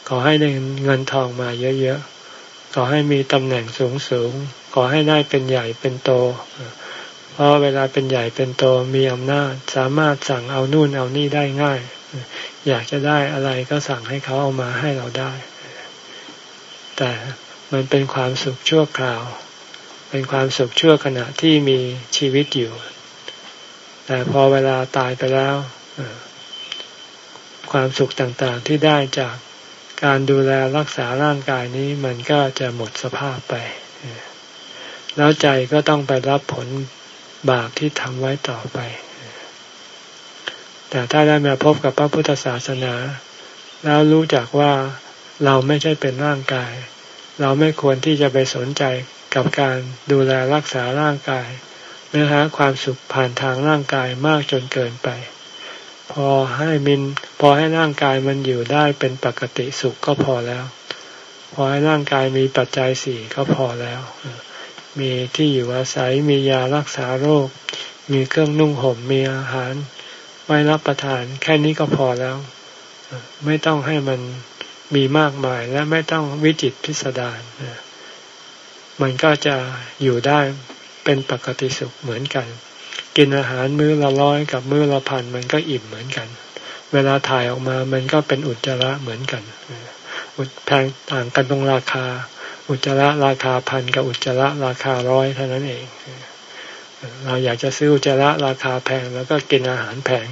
ขอให้ได้เงินทองมาเยอะๆ ขอให้มีตำแหน่งสูงๆ ขอให้ได้เป็นใหญ่เป็นโต เพราะเวลาเป็นใหญ่เป็นโตมีอำนาจสามารถสั่งเอานู่นเอานี่ได้ง่าย อยากจะได้อะไรก็สั่งให้เขาเอามาให้เราได้ แต่มันเป็นความสุขชั่วคราว เป็นความสุขชั่วขณะที่มีชีวิตอยู่ แต่พอเวลาตายไปแล้ว ความสุขต่างๆที่ได้จากการดูแลรักษาร่างกายนี้มันก็จะหมดสภาพไป แล้วใจก็ต้องไปรับผลบาปที่ทำไว้ต่อไป แต่ถ้าได้มาพบกับพระพุทธศาสนา แล้วรู้จักว่าเราไม่ใช่เป็นร่างกาย เราไม่ควรที่จะไปสนใจกับการดูแลรักษาร่างกายเนื้อหาความสุขผ่านทางร่างกายมากจนเกินไป พอให้มินพอให้ร่างกายมันอยู่ได้เป็นปกติสุขก็พอแล้ว พอให้ร่างกายมีปัจจัยสี่ก็พอแล้ว มีที่อยู่อาศัยมียารักษาโรค มีเครื่องนุ่งห่มมีอาหารไว้รับประทาน แค่นี้ก็พอแล้ว ไม่ต้องให้มัน มีมากมายและไม่ต้องวิจิตพิสดารมันก็จะอยู่ได้เป็นปกติสุขเหมือนกัน กินอาหารมื้อละร้อยกับมื้อละพันมันก็อิ่มเหมือนกัน เวลาถ่ายออกมามันก็เป็นอุจจาระเหมือนกันแพงต่างกันตรงราคา อุจจาระราคาพันกับอุจจาระราคาร้อยเท่านั้นเอง เราอยากจะซื้ออุจจาระราคาแพงแล้วก็กินอาหารแพง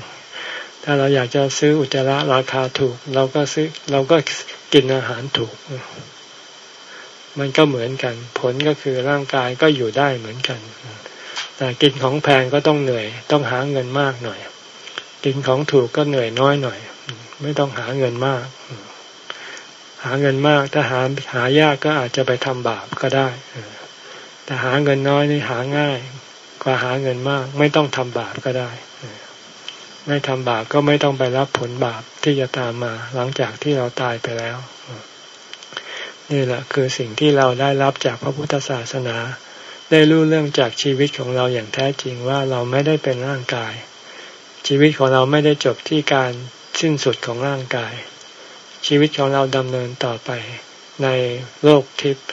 ถ้าเราอยากจะซื้ออุจจาระราคาถูก เราก็ซื้อเราก็กินอาหารถูก มันก็เหมือนกัน ผลก็คือร่างกายก็อยู่ได้เหมือนกัน แต่กินของแพงก็ต้องเหนื่อย ต้องหาเงินมากหน่อย กินของถูกก็เหนื่อยน้อยหน่อย ไม่ต้องหาเงินมาก หาเงินมากถ้าหาหายากก็อาจจะไปทำบาปก็ได้แต่หาเงินน้อยนี่หาง่ายกว่าหาเงินมาก ไม่ต้องทำบาปก็ได้ ไม่ทำบาปก็ไม่ต้องไปรับผลบาปที่จะตามมา หลังจากที่เราตายไปแล้ว นี่แหละคือสิ่งที่เราได้รับจากพระพุทธศาสนา ได้รู้เรื่องจากชีวิตของเราอย่างแท้จริงว่าเราไม่ได้เป็นร่างกาย ชีวิตของเราไม่ได้จบที่การสิ้นสุดของร่างกาย ชีวิตของเราดำเนินต่อไปในโลกทิพย์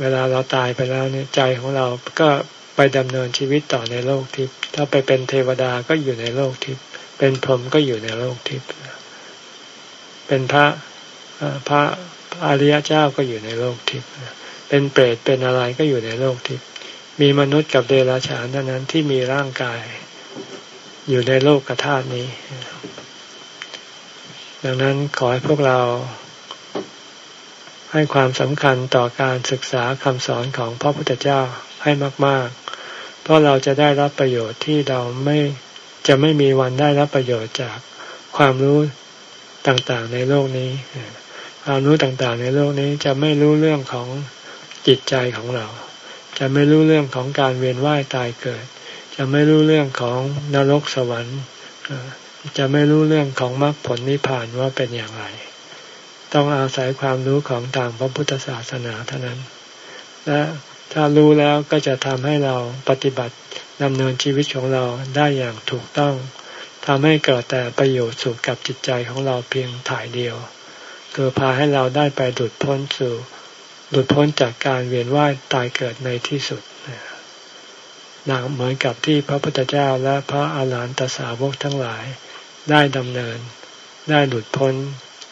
เวลาเราตายไปแล้วเนี่ยใจของเราก็ ไปดำเนินชีวิตต่อในโลกทิพย์ถ้าไปเป็นเทวดาก็อยู่ในโลกทิพย์เป็นพรหมก็อยู่ในโลกทิพย์เป็นพระพระอริยเจ้าก็อยู่ในโลกทิพย์เป็นเปรตเป็นอะไรก็อยู่ในโลกทิพย์มีมนุษย์กับเดรัจฉานเท่านั้นที่มีร่างกาย อยู่ในโลกกธาตุนี้ ดังนั้นขอให้พวกเราให้ความสำคัญต่อการศึกษาคำสอนของพระพุทธเจ้าให้มาก ๆ เพราะเราจะได้รับประโยชน์ที่เราไม่จะไม่มีวันได้รับประโยชน์จากความรู้ต่างๆในโลกนี้ ความรู้ต่างๆในโลกนี้จะไม่รู้เรื่องของจิตใจของเรา จะไม่รู้เรื่องของการเวียนว่ายตายเกิด จะไม่รู้เรื่องของนรกสวรรค์ จะไม่รู้เรื่องของมรรคผลนิพพานว่าเป็นอย่างไร ต้องอาศัยความรู้ของทางพระพุทธศาสนาเท่านั้น และ ถ้ารู้แล้วก็จะทำให้เราปฏิบัติดำเนินชีวิตของเราได้อย่างถูกต้องทำให้เกิดแต่ประโยชน์สุขกับจิตใจของเราเพียงถ่ายเดียว คือพาให้เราได้ไปหลุดพ้นสู่หลุดพ้นจากการเวียนว่ายตายเกิดในที่สุดนะเหมือนกับที่พระพุทธเจ้าและพระอาหารหันตสาวกทั้งหลายได้ดำเนิน ได้หลุดพ้น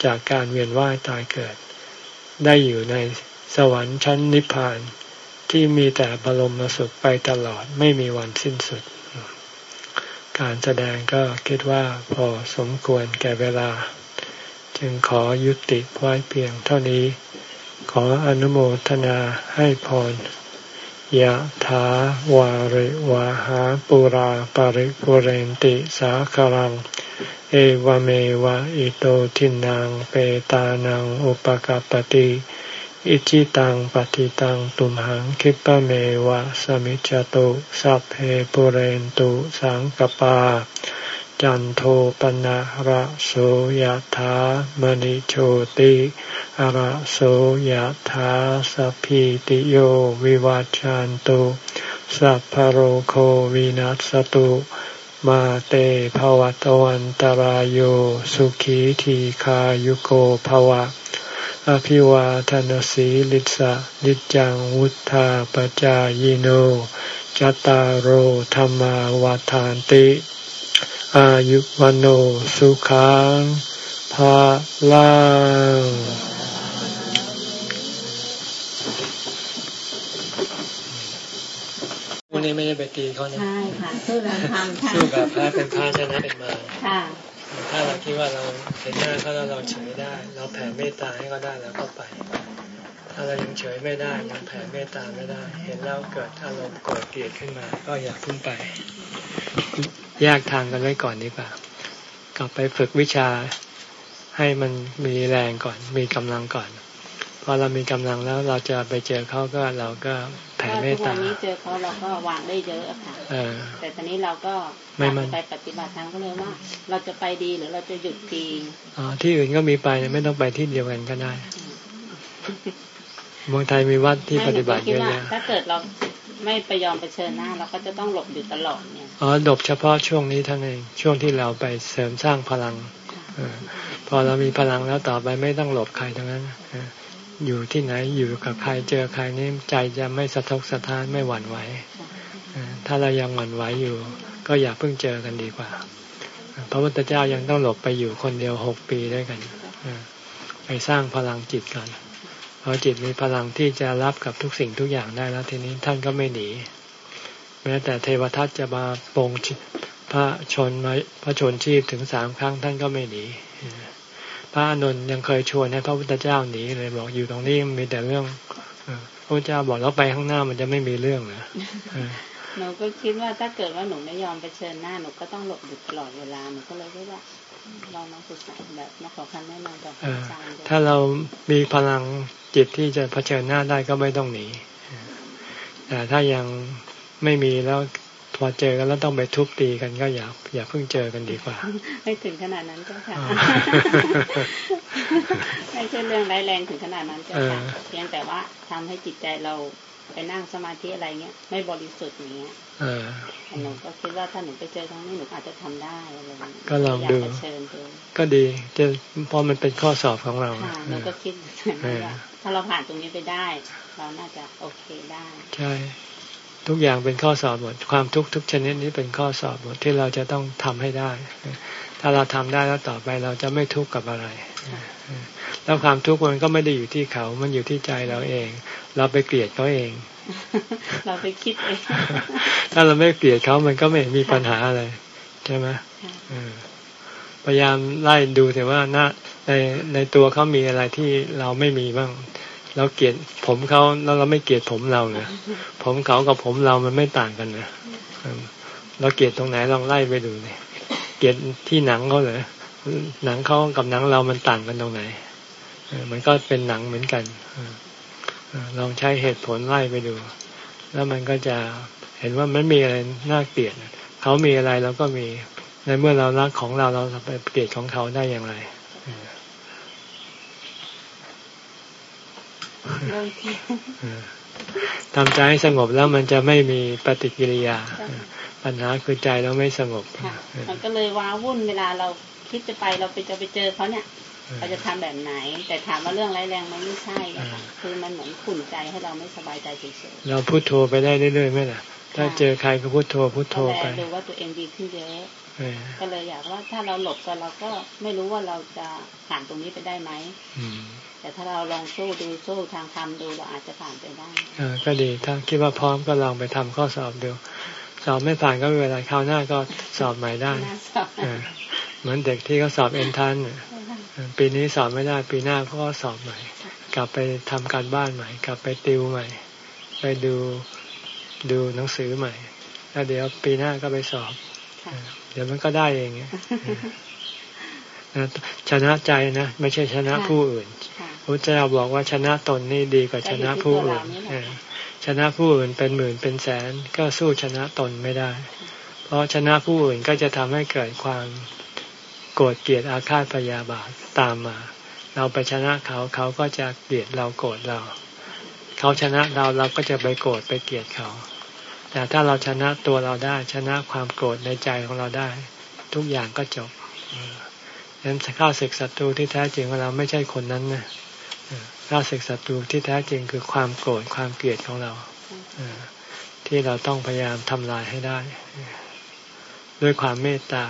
จากการเวียนว่ายตายเกิด ได้อยู่ในสวรรค์ชั้นนิพพาน ที่มีแต่บรมสุขไปตลอดไม่มีวันสิ้นสุด การแสดงก็คิดว่าพอสมควรแก่เวลา จึงขอยุติไว้เพียงเท่านี้ ขออนุโมทนาให้พรยะถาวาริวาหาปุราปาริปุเรนติสาคารัง เอวเมวะอิโตทินังเปตานังอุปกปติ อิจิตังปฏิตังตุมหังคิปะเมวะสมิจจตุสัพเพปุเรนตุสังกปา จันโทปนะระโสยธามณิโชติระโสยธาสัพพิติโยวิวัจจันตุสัพพโรโควินัสตุมาเตภวตวันตารโยสุขีทีขายุโกภวะ อภิวาทานสีลิสะนิจังวุธาปจายโนจตารโหธรรมาวาทานติ อายุวันโอสุขังภาลังวันนี้ไม่ได้ไปตีเขานะใช่ค่ะสู้แบบทำค่ะสู้แบบแพ้เป็นพาชนะเป็นมาค่ะ ถ้าเราคิดว่าเราเห็นหน้าเขาแล้วเราเฉยได้ เราแผ่เมตตาให้เขาได้แล้วก็ไป ถ้าเรายังเฉยไม่ได้ยังแผ่เมตตาไม่ได้ เห็นแล้วเกิดอารมณ์โกรธเกลียดขึ้นมา ก็อยากขึ้นไป แยกทางกันไว้ก่อนดีกว่า กลับไปฝึกวิชาให้มันมีแรงก่อน มีกำลังก่อน พอเรามีกำลังแล้วเราจะไปเจอเขาก็เราก็ ผ่เมตตานี้เจอเขาเราก็วางได้เยอะค่ะแต่ตอนนี้เราก็ไม่มันไปปฏิบัติทางก็เลยว่า เราจะไปดีหรือเราจะหยุดดีอ๋อที่อื่นก็มีไปไม่ต้องไปที่เดียวกันก็ได้เมืองไทยมีวัดที่ปฏิบัติเยอะแยะถ้าเกิดเราไม่ไปยอมไปเชิญหน้า เราก็จะต้องหลบอยู่ตลอดเนี่ยอ๋อหลบเฉพาะช่วงนี้ท่านเองช่วงที่เราไปเสริมสร้างพลังอพอเรามีพลังแล้วต่อไปไม่ต้องหลบใครทั้งนั้น อยู่ที่ไหนอยู่กับใครเจอใครนี่ใจจะไม่สะทกสะท้านไม่หวั่นไหวถ้าเรายังหวั่นไหวอยู่ ก็อย่าเพิ่งเจอกันดีกว่า พระพุทธเจ้ายังต้องหลบไปอยู่คนเดียวหกปีด้วยกันไปสร้างพลังจิตก่อนพอจิตมีพลังที่จะรับกับทุกสิ่งทุกอย่างได้แล้วทีนี้ท่านก็ไม่หนีแม้แต่เทวทัตจะมาปงพระชนมาพระชนชีพถึงสามครั้งท่านก็ไม่หนี พระนนท์ยังเคยชวนให้พระพุทธเจ้าหนีเลยบอกอยู่ตรงนี้มีแต่เรื่องพระพุทธเจ้าบอกแล้วไปข้างหน้ามันจะไม่มีเรื่องเหรอหนูก็คิดว่าถ้าเกิดว่าหนูไม่ยอมไปเชิญหน้าหนูก็ต้องหลบอยู่ตลอดเวลาหนูก็เลยคิดว่าลองมาศึกษาแบบมาขอคำแนะนำจากอาจารย์ถ้าเรามีพลังจิตที่จะเผชิญหน้าได้ก็ไม่ต้องหนีแต่ถ้ายังไม่มีแล้วพ อเจอกันแล้วต้องไปทุบตีกันก็อย่าอย่าเพิ่งเจอกันดีกว่า ไม่ถึงขนาดนั้นก็ค่ะไม่ใช่เรื่องร้ายแรงถึงขนาดนั้นก็ค่ะเพียงแต่ว่าทำให้จิตใจเราไปนั่งสมาธิอะไรเงี้ยไม่บริสุทธิ์อย่างเงี้ยหนูก็คิดว่าถ้าหนูไปเจอตรงนี้หนูอาจจะทำได้อะไรก็ลองดูก็ดีจะพอมันเป็นข้อสอบของเราหนูก็คิดถ้าเราผ่านตรงนี้ไปได้ เราน่าจะโอเคได้ ใช่ ทุกอย่างเป็นข้อสอบหมด ความทุกทุกชนิดนี้เป็นข้อสอบหมดที่เราจะต้องทำให้ได้ ถ้าเราทำได้แล้วต่อไปเราจะไม่ทุกข์กับอะไร แล้วความทุกข์มันก็ไม่ได้อยู่ที่เขา มันอยู่ที่ใจเราเอง เราไปเกลียดเขาเอง เราไปคิดเอง ถ้าเราไม่เกลียดเขามันก็ไม่มีปัญหาอะไรใช่ไหมพยายามไล่ดูแต่ว่าหน้าในในตัวเขามีอะไรที่เราไม่มีบ้าง เราเกลียดผมเขาแล้วเราไม่เกลียดผมเราเลยผมเขากับผมเรามันไม่ต่างกันนะเราเกลียดตรงไหนลองไล่ไปดูเลยเกลียดที่หนังเขาเลยหนังเขากับหนังเรามันต่างกันตรงไหนมันก็เป็นหนังเหมือนกันลองใช้เหตุผลไล่ไปดู แล้วมันก็จะเห็นว่ามันมีอะไรน่าเกลียดเขามีอะไรเราก็มีในเมื่อเรารักของเราเราไปเกลียดของเขาได้อย่างไร ทำใจให้สงบแล้วมันจะไม่มีปฏิกิริยา ปัญหาคือใจเราไม่สงบมันก็เลยว้าวุ่นเวลาเราคิดจะไปเราไปจะไปเจอเขาเนี่ยเราจะทำแบบไหน แต่ถามว่าเรื่องร้ายแรงมันไม่ใช่ค่ะคือมันเหมือนขุ่นใจให้เราไม่สบายใจเฉยๆเราพูดโทรไปได้เรื่อยๆไหมล่ะ ถ้าเจอใครก็พูดโทรพูดโทรไปดูว่าตัวเองดีขึ้นเยอะก็เลยอยากว่าถ้าเราหลบกันเราก็ไม่รู้ว่าเราจะผ่านตรงนี้ไปได้ไหม แต่ถ้าเราลองสู้ดูสู้ทางธรรมดูเราอาจจะผ่านไปได้อ่าก็ดีถ้าคิดว่าพร้อมก็ลองไปทำข้อสอบดูสอบไม่ผ่านก็ไม่เป็นไรคราวหน้าก็สอบใหม่ได้เหมือนเด็กที่เขาสอบเอ็นทันปีนี้สอบไม่ได้ปีหน้าเขาก็สอบใหม่ กลับไปทำการบ้านใหม่ กลับไปติวใหม่ ไปดูดูหนังสือใหม่แล้วเดี๋ยวปีหน้าก็ไปสอบ เดี๋ยวมันก็ได้เองชนะใจนะ ไม่ใช่ชนะผู้อื่น พระเจ้าบอกว่าชนะตนนี่ดีกว่าชนะผู้อื่นชนะผู้อื่นเป็นหมื่นเป็นแสนก็สู้ชนะตนไม่ได้ เพราะชนะผู้อื่นก็จะทำให้เกิดความโกรธเกลียดอาฆาตพยาบาทตามมา เราไปชนะเขาเขาก็จะเกลียดเราโกรธเรา เขาชนะเราเราก็จะไปโกรธไปเกลียดเขา แต่ถ้าเราชนะตัวเราได้ชนะความโกรธในใจของเราได้ ทุกอย่างก็จบฉะนั้นข้าศึกศัตรูที่แท้จริงของเราไม่ใช่คนนั้นนะ ข้าศึกศัตรูที่แท้จริงคือความโกรธความเกลียดของเราที่เราต้องพยายามทำลายให้ได้ ด้วยความเมตตา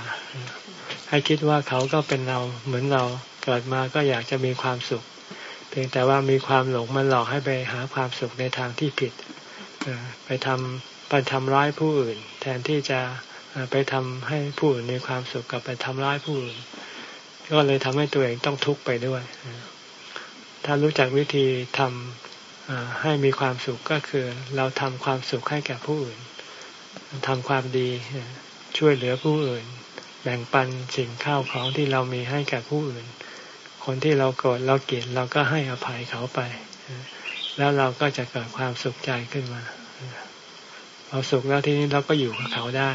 ให้คิดว่าเขาก็เป็นเราเหมือนเราเกิดมาก็อยากจะมีความสุข เพียงแต่ว่ามีความหลงมันหลอกให้ไปหาความสุขในทางที่ผิดไปทำไปทำร้ายผู้อื่น แทนที่จะไปทำให้ผู้อื่นมีความสุขกับไปทำร้ายผู้อื่น ก็เลยทำให้ตัวเองต้องทุกข์ไปด้วย ถ้ารู้จักวิธีทำให้มีความสุขก็คือ เราทำความสุขให้แก่ผู้อื่นทำความดีช่วยเหลือผู้อื่น แบ่งปันสิ่งข้าวของที่เรามีให้แก่ผู้อื่น คนที่เราโกรธเราเกลียดเราก็ให้อภัยเขาไป แล้วเราก็จะเกิดความสุขใจขึ้นมาเราสุขแล้วทีนี้เราก็อยู่กับเขาได้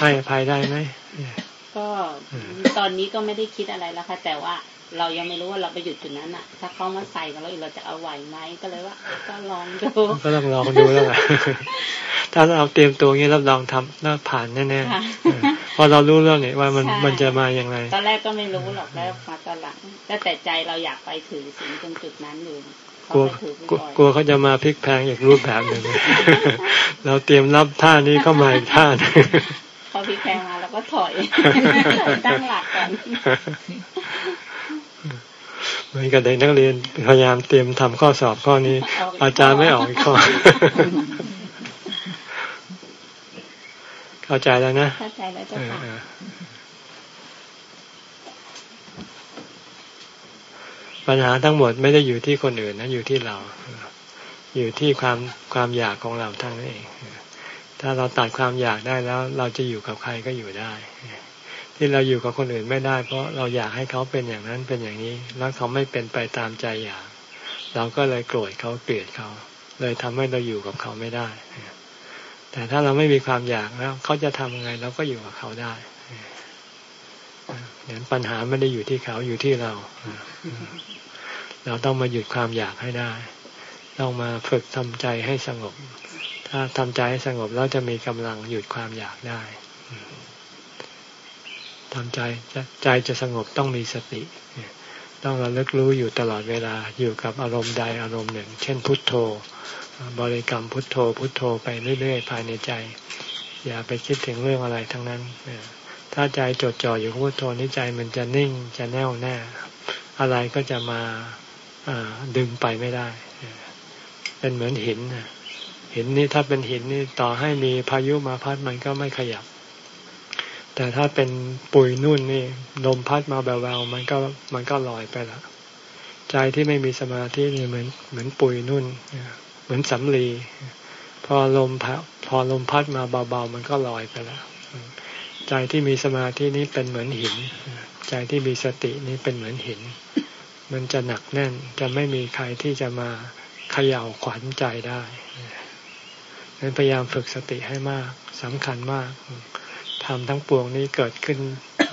ให้อภัยได้ไหมก็ตอนนี้ก็ไม่ได้คิดอะไรแล้วค่ะแต่ว่า เรายังไม่รู้ว่าเราไปหยุดจุดนั้นอะ ถ้าเขามาใส่กันแล้วเราจะเอาไหวไหมก็เลยว่า ก็ลองดูก็ต้องลองดูแล้วแหละถ้าเราเตรียมตัวงี้รับรองทำน่าผ่านแน่ๆพอเรารู้เรื่องนี้ว่ามันมันจะมาอย่างไรตอนแรกก็ไม่รู้หรอกแล้วมาตอนหลังแต่ใจเราอยากไปถือสิ่งตรงจุดนั้นอยู่กลัวกลัวเขาจะมาพลิกแพงอีกรูปแบบหนึ่งเราเตรียมรับท่านี้เข้ามาอีกท่าพอพี่แพงมาแล้วก็ถอยตั้งหลักก่อน เหมือนกับเด็กนักเรียนพยายามเตรียมทำข้อสอบข้อนี้ อาจารย์ไม่ออกข้อ เข้าใจแล้วนะเข้าใจแล้วจ้ะปัญหาทั้งหมดไม่ได้อยู่ที่คนอื่นนะอยู่ที่เรา อยู่ที่ความความอยากของเราทั้งนั้นเอง ถ้าเราตัดความอยากได้แล้ว เราจะอยู่กับใครก็อยู่ได้ ที่เราอยู่กับคนอื่นไม่ได้ เพราะเราอยากให้เขาเป็นอย่างนั้นเป็นอย่างนี้ แล้วเขาไม่เป็นไปตามใจอยาก เราก็เลยโกรธเขาเกลียดเขา เลยทำให้เราอยู่กับเขาไม่ได้ แต่ถ้าเราไม่มีความอยากแล้วเขาจะทำยังไงเราก็อยู่กับเขาได้เห็นปัญหาไม่ได้อยู่ที่เขาอยู่ที่เรา เราต้องมาหยุดความอยากให้ได้ ต้องมาฝึกทำใจให้สงบ ถ้าทำใจให้สงบแล้วจะมีกำลังหยุดความอยากได้ ทำใจใจจะสงบต้องมีสติ ต้องระลึกรู้อยู่ตลอดเวลาอยู่กับอารมณ์ใดอารมณ์หนึ่ง เช่นพุทโธ บริกรรมพุทโธ พุทโธไปเรื่อยๆ ภายในใจ อย่าไปคิดถึงเรื่องอะไรทั้งนั้น ถ้าใจจดจ่ออยู่กับพุทโธนี่ใจมันจะนิ่งจะแน่วแน่ อะไรก็จะมาดึงไปไม่ได้ เป็นเหมือนหินหินนี่ถ้าเป็นหินนี่ต่อให้มีพายุมาพัดมันก็ไม่ขยับ แต่ถ้าเป็นปุยนุ่นนี่ลมพัดมาแบวๆมันก็มันก็ลอยไปละใจที่ไม่มีสมาธินี่เหมือนเหมือนปุยนุ่นเหมือนสำลีพอลมพอลมพัดมาเบาๆมันก็ลอยไปแล้วใจที่มีสมาธินี้เป็นเหมือนหิน ใจที่มีสตินี้เป็นเหมือนหิน มันจะหนักแน่นจะไม่มีใครที่จะมาเขย่าขวัญใจได้นั้นพยายามฝึกสติให้มากสำคัญมาก ทำทั้งปวงนี้เกิดขึ้น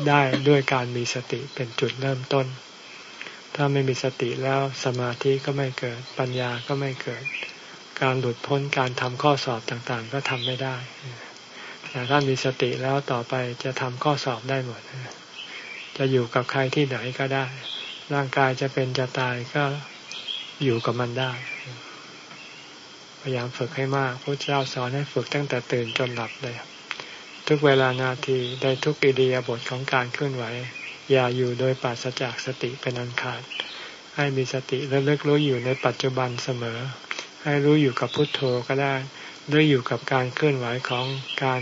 ได้ด้วยการมีสติเป็นจุดเริ่มต้น ถ้าไม่มีสติแล้วสมาธิก็ไม่เกิด ปัญญาก็ไม่เกิด การหลุดพ้นการทำข้อสอบต่างๆ ก็ทำไม่ได้แต่ถ้ามีสติแล้วต่อไปจะทำข้อสอบได้หมด จะอยู่กับใครที่ไหนก็ได้ ร่างกายจะเป็นจะตายก็อยู่กับมันได้พยายามฝึกให้มากพระเจ้าสอนให้ฝึกตั้งแต่ตื่นจนหลับเลย ทุกเวลานาทีได้ทุกอิเดียบทของการเคลื่อนไหว อย่าอยู่โดยปราศจากสติเป็นอันขาด ให้มีสติและเลิกรู้อยู่ในปัจจุบันเสมอ ให้รู้อยู่กับพุทโธก็ได้ด้วยอยู่กับการเคลื่อนไหวของการ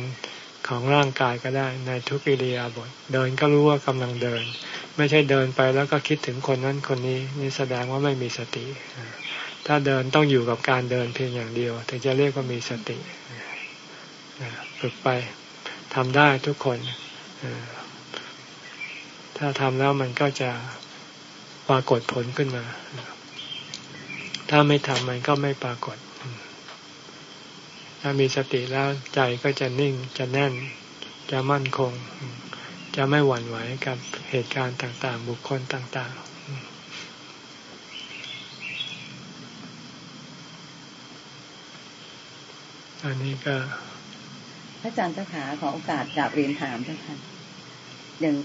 ของร่างกายก็ได้ในทุกอิริยาบถเดินก็รู้ว่ากำลังเดิน ไม่ใช่เดินไปแล้วก็คิดถึงคนนั้นคนนี้นี่แสดงว่าไม่มีสติ ถ้าเดินต้องอยู่กับการเดินเพียงอย่างเดียว ถึงจะเรียกว่ามีสติฝึกไป ทำได้ทุกคน ถ้าทำแล้วมันก็จะปรากฏผลขึ้นมา ถ้าไม่ทำมันก็ไม่ปรากฏ ถ้ามีสติแล้วใจก็จะนิ่งจะแน่น จะมั่นคง จะไม่หวั่นไหวกับเหตุการณ์ต่างๆ บุคคลต่าง ๆอันนี้ก็ ระอาจารย์เจ้าขาขอโอกาสกราบเรียนถามเจ้าค่ะอย่าง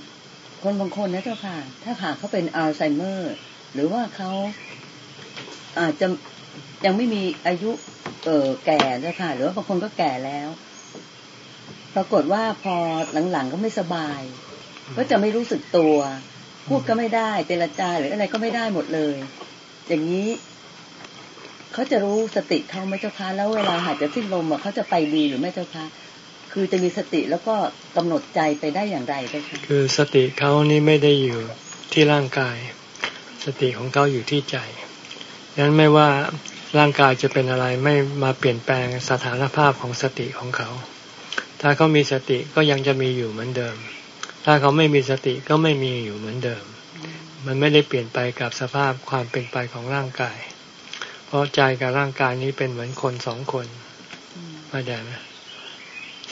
คนบางคนนะเจ้าค่ะ ถ้าหากเขาเป็นอัลไซเมอร์ หรือว่าเขาอาจจะยังไม่มีอายุ เออแก่แล้วค่ะ หรือว่าบางคนก็แก่แล้ว ปรากฏว่าพอหลังๆก็ไม่สบาย ก็จะไม่รู้สึกตัว พูดก็ไม่ได้เจรจาหรืออะไรก็ไม่ได้หมดเลย อย่างนี้เขาจะรู้สติเขาไหมเจ้าคะแล้วเวลาหากจะสิ้นลมเขาจะไปดีหรือไม่เจ้าคะ คือจะมีสติแล้วก็กำหนดใจไปได้อย่างไรเจ้าคะคือสติเขานี่ไม่ได้อยู่ที่ร่างกาย สติของเขาอยู่ที่ใจดังนั้นไม่ว่าร่างกายจะเป็นอะไรไม่มาเปลี่ยนแปลงสถานภาพของสติของเขา ถ้าเขามีสติก็ยังจะมีอยู่เหมือนเดิม ถ้าเขาไม่มีสติก็ไม่มีอยู่เหมือนเดิม มันไม่ได้เปลี่ยนไปกับสภาพความเป็นไปของร่างกาย เพราะใจกับร่างกายนี้เป็นเหมือนคนสองคนเข้าใจไหม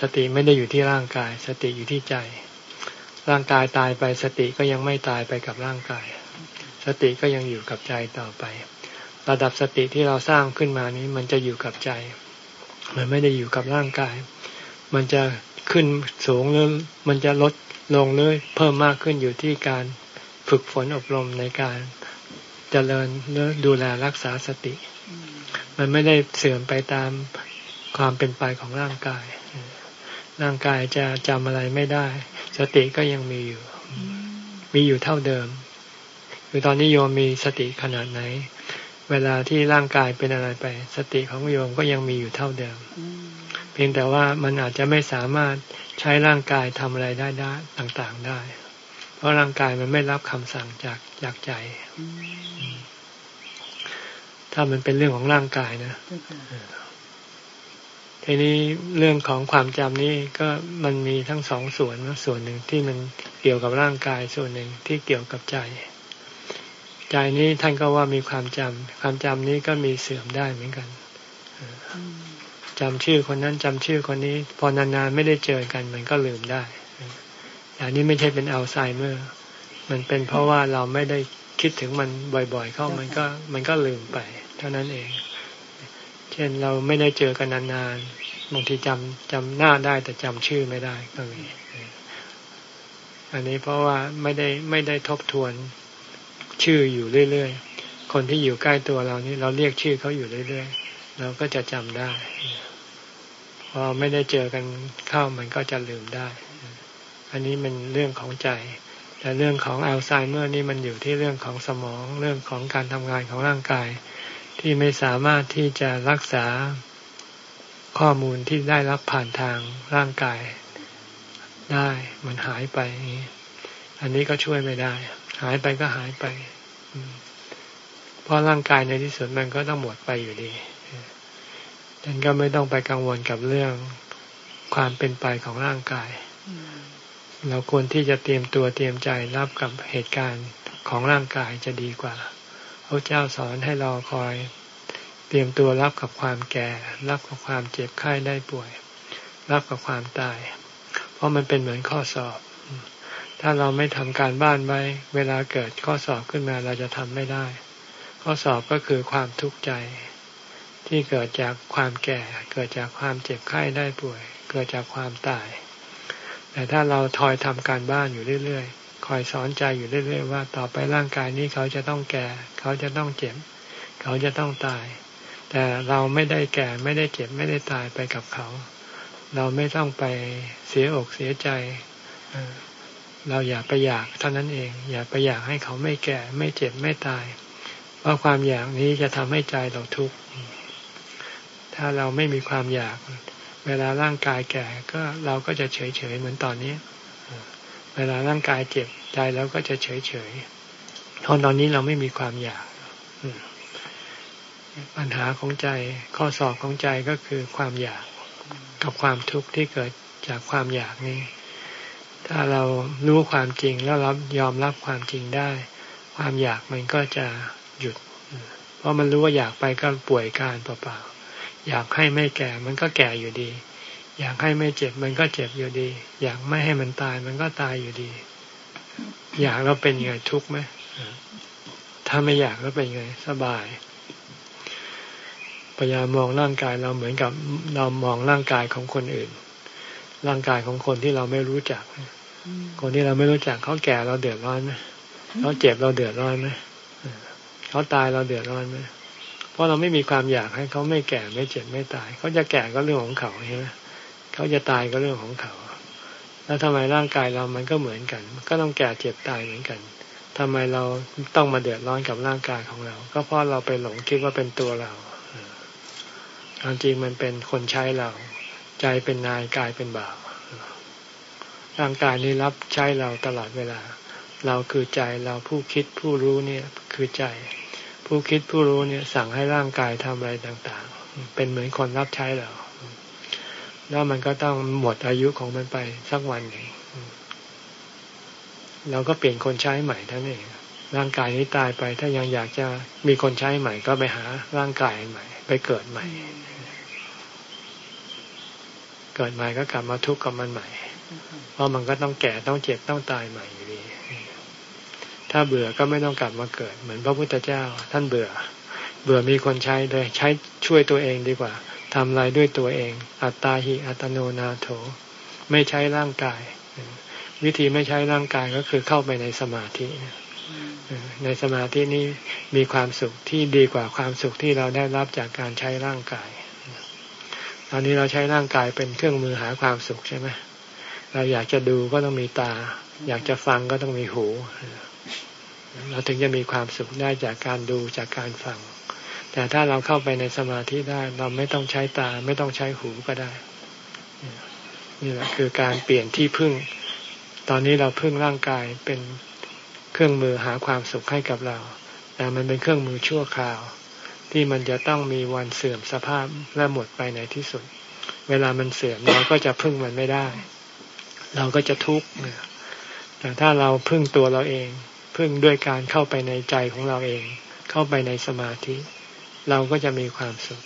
สติไม่ได้อยู่ที่ร่างกาย สติอยู่ที่ใจ ร่างกายตายไปสติก็ยังไม่ตายไปกับร่างกาย สติก็ยังอยู่กับใจต่อไป ระดับสติที่เราสร้างขึ้นมานี้มันจะอยู่กับใจ มันไม่ได้อยู่กับร่างกาย มันจะขึ้นสูงหรือมันจะลดลงเลยเพิ่มมากขึ้นอยู่ที่การฝึกฝนอบรมในการจเจริญหรือดูแลรักษาสติ มันไม่ได้เสื่อมไปตามความเป็นไปของร่างกาย ร่างกายจะจำอะไรไม่ได้ สติก็ยังมีอยู่ มีอยู่เท่าเดิม คือตอนนี้โยมมีสติขนาดไหน เวลาที่ร่างกายเป็นอะไรไป สติของโยมก็ยังมีอยู่เท่าเดิม เพียงแต่ว่ามันอาจจะไม่สามารถใช้ร่างกายทำอะไรได้ได้ต่างๆได้ เพราะร่างกายมันไม่รับคำสั่งจากจากใจ ถ้ามันเป็นเรื่องของร่างกายนะ ทีนี้เรื่องของความจำนี่ก็มันมีทั้งสองส่วนส่วนหนึ่งที่มันเกี่ยวกับร่างกายส่วนหนึ่งที่เกี่ยวกับใจ ใจนี้ท่านก็ว่ามีความจำความจำนี้ก็มีเสื่อมได้เหมือนกันจำชื่อคนนั้นจำชื่อคนนี้ พอนานๆไม่ได้เจอกันมันก็ลืมได้อย่างนี้ไม่ใช่เป็นอัลไซเมอร์ มันเป็นเพราะว่าเราไม่ได้คิดถึงมันบ่อยๆ เข้ามันก็มันก็ลืมไป เท่านั้นเอง ช่นเราไม่ได้เจอกันนานๆ บางทีจำจำหน้าได้แต่จำชื่อไม่ได้ก็มี อันนี้เพราะว่าไม่ได้ไม่ได้ทบทวนชื่ออยู่เรื่อยๆ คนที่อยู่ใกล้ตัวเรานี่เราเรียกชื่อเขาอยู่เรื่อยๆ เราก็จะจำได้ พอไม่ได้เจอกันเข้ามันก็จะลืมได้ อันนี้มันเรื่องของใจ แต่เรื่องของอัลไซเมอร์นี่มันอยู่ที่เรื่องของสมองเรื่องของการทำงานของร่างกาย ที่ไม่สามารถที่จะรักษาข้อมูลที่ได้รับผ่านทางร่างกายได้มันหายไปอันนี้ก็ช่วยไม่ได้ หายไปก็หายไปเพราะร่างกายในที่สุดมันก็ต้องหมดไปอยู่ดีฉันก็ไม่ต้องไปกังวลกับเรื่องความเป็นไปของร่างกาย เราควรที่จะเตรียมตัวเตรียมใจรับกับเหตุการณ์ของร่างกายจะดีกว่า พระเจ้าสอนให้เราคอยเตรียมตัวรับกับความแก่ รับกับความเจ็บไข้ได้ป่วย รับกับความตาย เพราะมันเป็นเหมือนข้อสอบ ถ้าเราไม่ทำการบ้านไว้ เวลาเกิดข้อสอบขึ้นมาเราจะทำไม่ได้ ข้อสอบก็คือความทุกข์ใจ ที่เกิดจากความแก่ เกิดจากความเจ็บไข้ได้ป่วย เกิดจากความตาย แต่ถ้าเราทอยทำการบ้านอยู่เรื่อยๆ คอยสอนใจอยู่เรื่อยๆว่า ต่อไปร่างกายนี้เขาจะต้องแก่ เขาจะต้องเจ็บ เขาจะต้องตาย แต่เราไม่ได้แก่ไม่ได้เจ็บไม่ได้ตายไปกับเขา เราไม่ต้องไปเสียอกเสียใจ เราอย่าไปอยากเท่านั้นเอง อย่าไปอยากให้เขาไม่แก่ ไม่เจ็บไม่ตาย เพราะความอยากนี้จะทำให้ใจเราทุกข์ถ้าเราไม่มีความอยาก เวลาร่างกายแก่ก็เราก็จะเฉยเฉยเหมือนตอนนี้ เวลาร่างกายเจ็บใจเราก็จะเฉยเฉยเพราะตอนนี้เราไม่มีความอยากปัญหาของใจข้อสอบของใจก็คือความอยากกับความทุกข์ที่เกิดจากความอยากนี้ ถ้าเรารู้ความจริงแล้วรับยอมรับความจริงได้ ความอยากมันก็จะหยุด เพราะมันรู้ว่าอยากไปก็ป่วยการเปล่าๆอยากให้ไม่แก่มันก็แก่อยู่ดี อยากให้ไม่เจ็บมันก็เจ็บอยู่ดี อยากไม่ให้มันตายมันก็ตายอยู่ดี อยากแล้วเป็นไงทุกข์ไหมถ้าไม่อยากแล้วเป็นไงสบายพยายามมองร่างกายเราเหมือนกับเรามองร่างกายของคนอื่น ร่างกายของคนที่เราไม่รู้จัก คนที่เราไม่รู้จักเขาแก่เราเดือดร้อนไหมเขาเจ็บเราเดือดร้อนไหมเขาตายเราเดือดร้อนไหมเพราะเราไม่มีความอยากให้เขาไม่แก่ไม่เจ็บไม่ตาย เขาจะแก่ก็เรื่องของเขาใช่ไหม เขาจะตายก็เรื่องของเขา แล้วทำไมร่างกายเรามันก็เหมือนกัน ก็ต้องแก่เจ็บตายเหมือนกันทำไมเราต้องมาเดือดร้อนกับร่างกายของเรา ก็เพราะเราไปหลงคิดว่าเป็นตัวเราความจริงมันเป็นคนใช้เรา ใจเป็นนายกายเป็นบ่าวร่างกายนี้รับใช้เราตลอดเวลา เราคือใจเราผู้คิดผู้รู้เนี่ยคือใจ ผู้คิดผู้รู้เนี่ยสั่งให้ร่างกายทำอะไรต่าง ๆ เป็นเหมือนคนรับใช้เรา แล้วมันก็ต้องหมดอายุของมันไปสักวันหนึ่งเราก็เปลี่ยนคนใช้ใหม่ท่านเองร่างกายนี้ตายไป ถ้ายังอยากจะมีคนใช้ใหม่ ก็ไปหาร่างกายใหม่ ไปเกิดใหม่ เกิดใหม่ก็กลับมาทุกข์กับมันใหม่ เพราะมันก็ต้องแก่ต้องเจ็บต้องตายใหม่อยู่ดี ถ้าเบื่อก็ไม่ต้องกลับมาเกิด เหมือนพระพุทธเจ้า ท่านเบื่อ เบื่อมีคนใช้เลยใช้ช่วยตัวเองดีกว่า ทำอะไรด้วยตัวเอง อัตตาหิอัตโนนาโถ ไม่ใช้ร่างกาย วิธีไม่ใช้ร่างกายก็คือเข้าไปในสมาธิในสมาธินี้มีความสุขที่ดีกว่าความสุขที่เราได้รับจากการใช้ร่างกาย ตอนนี้เราใช้ร่างกายเป็นเครื่องมือหาความสุขใช่ไหมเราอยากจะดูก็ต้องมีตา อยากจะฟังก็ต้องมีหู เราถึงจะมีความสุขได้จากการดูจากการฟัง แต่ถ้าเราเข้าไปในสมาธิได้ เราไม่ต้องใช้ตา ไม่ต้องใช้หูก็ได้ นี่แหละคือการเปลี่ยนที่พึ่ง ตอนนี้เราพึ่งร่างกายเป็นเครื่องมือหาความสุขให้กับเรา แต่มันเป็นเครื่องมือชั่วคราว ที่มันจะต้องมีวันเสื่อมสภาพและหมดไปในที่สุด เวลามันเสื่อมเราก็จะพึ่งมันไม่ได้ เราก็จะทุกข์แต่ถ้าเราพึ่งตัวเราเอง พึ่งด้วยการเข้าไปในใจของเราเอง เข้าไปในสมาธิ เราก็จะมีความสุข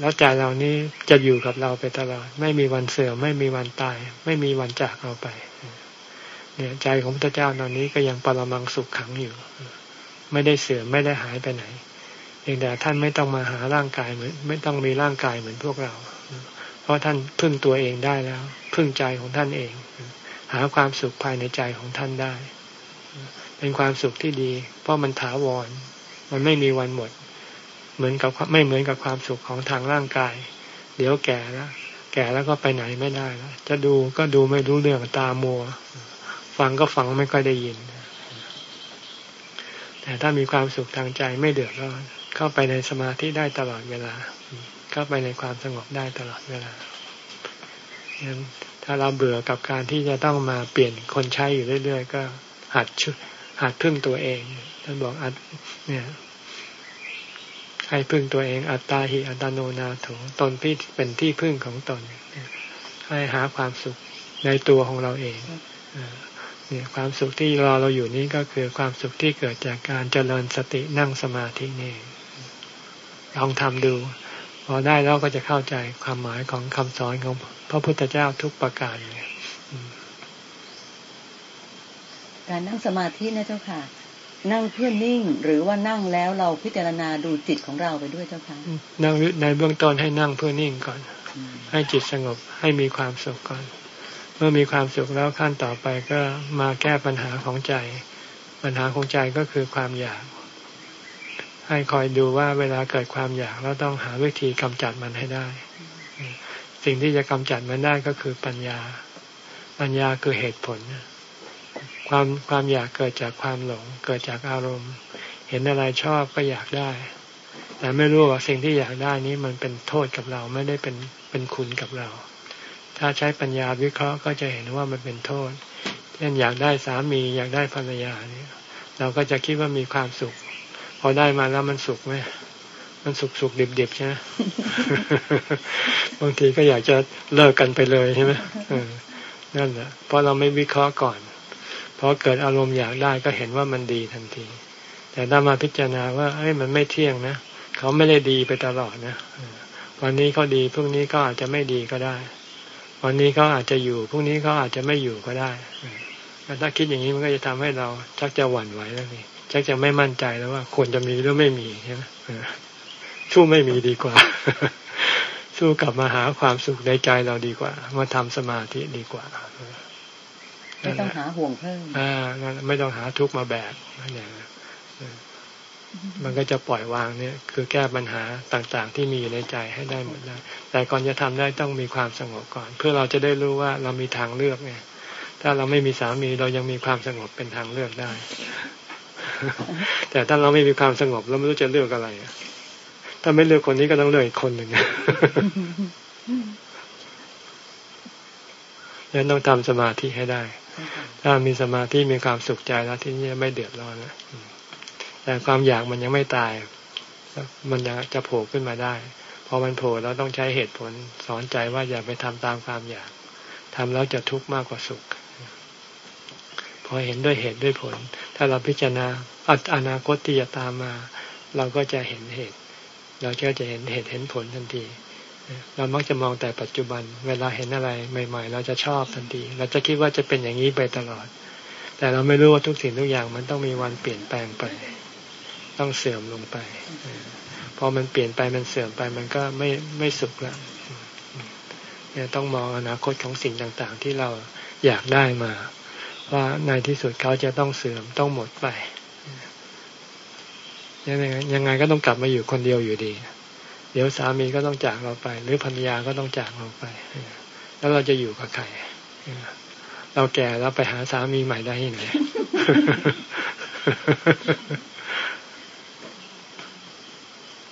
แล้วใจเรานี้จะอยู่กับเราไปตลอด ไม่มีวันเสื่อมไม่มีวันตาย ไม่มีวันจากเราไป เนี่ยใจของพระเจ้าตอนนี้ก็ยังปรมังสุขขังอยู่ ไม่ได้เสื่อมไม่ได้หายไปไหนเพียงแต่ท่านไม่ต้องมาหาร่างกายเหมือนไม่ต้องมีร่างกายเหมือนพวกเรา เพราะท่านพึ่งตัวเองได้แล้ว พึ่งใจของท่านเอง หาความสุขภายในใจของท่านได้ เป็นความสุขที่ดี เพราะมันถาวร มันไม่มีวันหมด เหมือนกับไม่เหมือนกับความสุขของทางร่างกาย เดี๋ยวแก่แล้วแก่แล้วก็ไปไหนไม่ได้แล้วจะดูก็ดูไม่รู้เรื่องตามัว ฟังก็ฟังไม่ค่อยได้ยิน แต่ถ้ามีความสุขทางใจไม่เดือดร้อนเข้าไปในสมาธิได้ตลอดเวลา เข้าไปในความสงบได้ตลอดเวลาถ้าเราเบื่อกับการที่จะต้องมาเปลี่ยนคนใช้อยู่เรื่อย ๆ ก็หัดชหัดพึ่งตัวเองท่านบอกอัดเนี่ย ให้พึ่งตัวเองอัตตาหิอัตโนนาโถตนพี่เป็นที่พึ่งของตน ให้หาความสุขในตัวของเราเองเนี่ยความสุขที่รอเราอยู่นี้ก็คือความสุขที่เกิดจากการเจริญสตินั่งสมาธินี่ลองทำดู พอได้แล้วก็จะเข้าใจความหมายของคำสอนของพระพุทธเจ้าทุกประการเลยการนั่งสมาธินะเจ้าค่ะ นั่งเพื่อนิ่ง หรือว่านั่งแล้วเราพิจารณาดูจิตของเราไปด้วยเจ้าค่ะนั่งในเบื้องต้นให้นั่งเพื่อนิ่งก่อน ให้จิตสงบให้มีความสุขก่อน เมื่อมีความสุขแล้วขั้นต่อไปก็มาแก้ปัญหาของใจ ปัญหาของใจก็คือความอยาก ให้คอยดูว่าเวลาเกิดความอยากเราต้องหาวิธีกำจัดมันให้ได้ สิ่งที่จะกำจัดมันได้ก็คือปัญญา ปัญญาคือเหตุผล ความความอยากเกิดจากความหลง เกิดจากอารมณ์ เห็นอะไรชอบก็อยากได้ แต่ไม่รู้ว่าสิ่งที่อยากได้นี้มันเป็นโทษกับเราไม่ได้เป็นเป็นคุณกับเรา ถ้าใช้ปัญญาวิเคราะห์ก็จะเห็นว่ามันเป็นโทษ เช่นอยากได้สามี อยากได้ภรรยาเนี่ยเราก็จะคิดว่ามีความสุข พอได้มาแล้วมันสุขไหมมันสุขสุขดิบดิบใช่ไหมบางทีก็อยากจะเลิกกันไปเลยใช่ไหมนั่นแหละเพราะเราไม่วิเคราะห์ก่อน พอเกิดอารมณ์อยากได้ก็เห็นว่ามันดีทันที แต่ถ้ามาพิจารณาว่าเอ้ยมันไม่เที่ยงนะเขาไม่ได้ดีไปตลอดนะวันนี้เขาดีพรุ่งนี้ก็อาจจะไม่ดีก็ได้ วันนี้เขาอาจจะอยู่พรุ่งนี้เขาอาจจะไม่อยู่ก็ได้ถ้าคิดอย่างนี้มันก็จะทำให้เราชักจะหวั่นไหวแล้วนี่ชักจะไม่มั่นใจแล้วว่าควรจะมีหรือไม่มีใช่ไหมสู้ไม่มีดีกว่า สู้กลับมาหาความสุขในใจเราดีกว่า มาทำสมาธิดีกว่า ไม่ต้องหาห่วงเพิ่มอ่าไม่ต้องหาทุกข์มาแบกเนี่ยมันก็จะปล่อยวางเนี่ย คือแก้ปัญหาต่างๆ ที่มีอยู่ในใจให้ได้หมดได้แต่ก่อนจะทำได้ต้องมีความสงบก่อน เพื่อเราจะได้รู้ว่าเรามีทางเลือกไงถ้าเราไม่มีสามีเรายังมีความสงบเป็นทางเลือกได้ แต่ถ้าเราไม่มีความสงบเราไม่รู้จะเลือกอะไรถ้าไม่เลือกคนนี้ก็ต้องเลือกอีกคนหนึ่งยังต้องทำสมาธิให้ได้ ถ้ามีสมาธิมีความสุขใจแล้วที่นี่ไม่เดือดร้อนแล้วแต่ความอยากมันยังไม่ตาย มันยังจะโผล่ขึ้นมาได้พอมันโผล่เราต้องใช้เหตุผลสอนใจว่าอย่าไปทำตามความอยากทำแล้วจะทุกข์มากกว่าสุข พอเห็นด้วยเหตุด้วยผล ถ้าเราพิจารณาอนาคตที่จะตามมา เราก็จะเห็นเหตุ เราก็จะเห็นเหตุเห็นผลทันที เรามักจะมองแต่ปัจจุบัน เวลาเห็นอะไรใหม่ ๆ เราจะชอบทันที เราจะคิดว่าจะเป็นอย่างนี้ไปตลอด แต่เราไม่รู้ว่าทุกสิ่งทุกอย่างมันต้องมีวันเปลี่ยนแปลงไป ต้องเสื่อมลงไปพอมันเปลี่ยนไปมันเสื่อมไปมันก็ไม่ไม่สุขแล้วเนี่ยต้องมองอนาคตของสิ่งต่างๆ ที่เราอยากได้มา ว่าในที่สุดเขาจะต้องเสื่อมต้องหมดไปยังไงยังไงก็ต้องกลับมาอยู่คนเดียวอยู่ดี เดี๋ยวสามีก็ต้องจากเราไป หรือภรรยาก็ต้องจากเราไป แล้วเราจะอยู่กับใครเราแก่แล้วไปหาสามีใหม่ได้ยังไง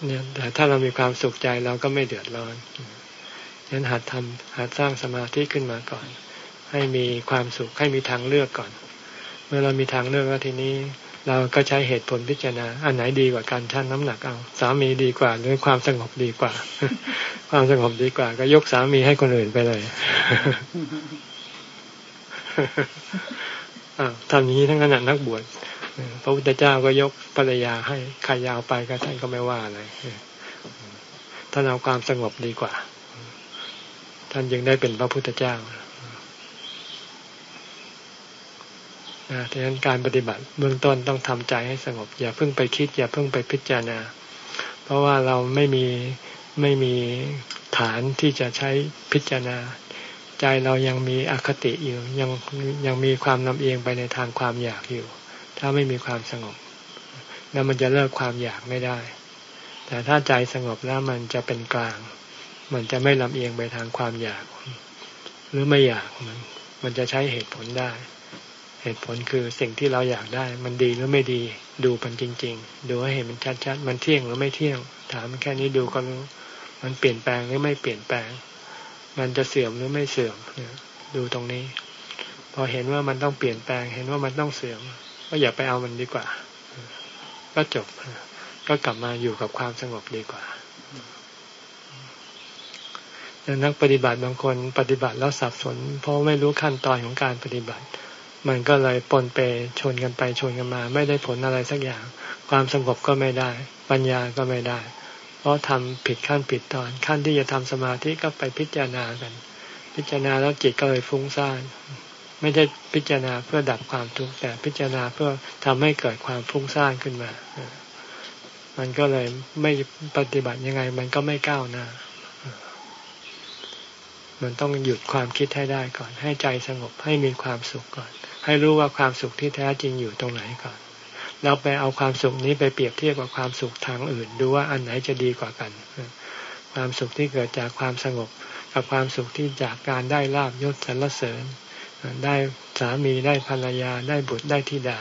เนี่ยแต่ถ้าเรามีความสุขใจเราก็ไม่เดือดร้อนฉะนั้นหัดทำหัดสร้างสมาธิขึ้นมาก่อน ให้มีความสุขให้มีทางเลือกก่อน เมื่อเรามีทางเลือกแล้วทีนี้ เราก็ใช้เหตุผลพิจารณา อันไหนดีกว่าการชั่งน้ำหนักเอา สามีดีกว่าหรือความสงบดีกว่า ความสงบดีกว่า ก็ยกสามีให้คนอื่นไปเลยทำอย่างนี้ทั้งขนาดนักบวชพระพุทธเจ้าก็ยกภรรยาให้ใครยาวไปก็ท่านก็ไม่ว่าอะไรท่านเอาความสงบดีกว่า ท่านยังได้เป็นพระพุทธเจ้า ดังนั้นการปฏิบัติเบื้องต้นต้องทำใจให้สงบ อย่าเพิ่งไปคิด อย่าเพิ่งไปพิจารณา เพราะว่าเราไม่มีไม่มีฐานที่จะใช้พิจารณา ใจเรายังมีอคติอยู่ ยังยังมีความลำเอียงไปในทางความอยากอยู่ ถ้าไม่มีความสงบ แล้วมันจะเลิกความอยากไม่ได้ แต่ถ้าใจสงบแล้วมันจะเป็นกลาง มันจะไม่ลำเอียงไปทางความอยาก หรือไม่อยากมันมันจะใช้เหตุผลได้ เหตุผลคือสิ่งที่เราอยากได้ มันดีหรือไม่ดีดูมันจริง ๆ ดูให้เห็นมันชัดๆมันเที่ยงหรือไม่เที่ยง ถามแค่นี้ดูก็รู้มันเปลี่ยนแปลงหรือไม่เปลี่ยนแปลง มันจะเสื่อมหรือไม่เสื่อมดูตรงนี้ พอเห็นว่ามันต้องเปลี่ยนแปลง เห็นว่ามันต้องเสื่อม ก็อย่าไปเอามันดีกว่า ก็จบ ก็กลับมาอยู่กับความสงบดีกว่านักปฏิบัติบางคนปฏิบัติแล้วสับสน เพราะไม่รู้ขั้นตอนของการปฏิบัติ มันก็เลยปนเปชนกันไปชนกันมา ไม่ได้ผลอะไรสักอย่าง ความสงบก็ไม่ได้ ปัญญาก็ไม่ได้ เพราะทำผิดขั้นผิดตอน ขั้นที่จะทำสมาธิก็ไปพิจารณากัน พิจารณาแล้วจิตก็เลยฟุ้งซ่านไม่ใช่พิจารณาเพื่อดับความทุกข์แต่พิจารณาเพื่อทำให้เกิดความฟุ้งซ่านขึ้นมา มันก็เลยไม่ปฏิบัติยังไง มันก็ไม่ก้าวหน้า มันต้องหยุดความคิดให้ได้ก่อน ให้ใจสงบให้มีความสุขก่อน ให้รู้ว่าความสุขที่แท้จริงอยู่ตรงไหนก่อนแล้วไปเอาความสุขนี้ไปเปรียบเทียบกับความสุขทางอื่น ดูว่าอันไหนจะดีกว่ากัน ความสุขที่เกิดจากความสงบ กับความสุขที่จากการได้ลาบยศสรรเสริญ ได้สามีได้ภรรยาได้บุตรได้ธิดา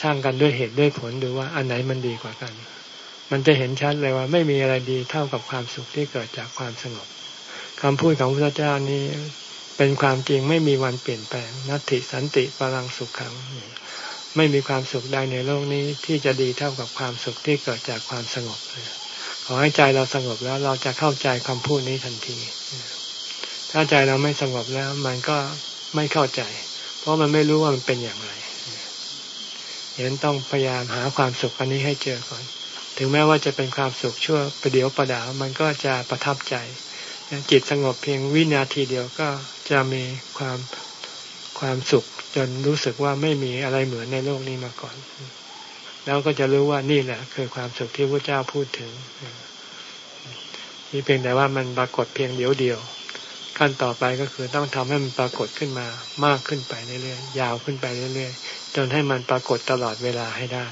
ช่างกันด้วยเหตุด้วยผลดูว่าอันไหนมันดีกว่ากัน มันจะเห็นชัดเลยว่าไม่มีอะไรดีเท่ากับความสุขที่เกิดจากความสงบคำพูดของพระเจ้านี้ เป็นความจริงไม่มีวันเปลี่ยนแปลง นัตติสันติพลังสุขขัง ไม่มีความสุขใดในโลกนี้ที่จะดีเท่ากับความสุขที่เกิดจากความสงบขอให้ใจเราสงบแล้วเราจะเข้าใจคำพูดนี้ทันที ถ้าใจเราไม่สงบแล้ว มันก็ไม่เข้าใจ เพราะมันไม่รู้ว่ามันเป็นอย่างไรเห็นต้องพยายามหาความสุขอันนี้ให้เจอก่อน ถึงแม้ว่าจะเป็นความสุขชั่วประเดียวประดาวมันก็จะประทับใจจิตสงบเพียงวินาทีเดียวก็ จะมีความความสุขจนรู้สึกว่าไม่มีอะไรเหมือนในโลกนี้มาก่อน แล้วก็จะรู้ว่านี่แหละ คือความสุขที่พระเจ้าพูดถึงนี่เพียงแต่ว่ามันปรากฏเพียงเดียวเดียว ขั้นต่อไปก็คือต้องทำให้มันปรากฏขึ้นมามากขึ้นไปเรื่อยๆยาวขึ้นไปเรื่อยๆจนให้มันปรากฏตลอดเวลาให้ได้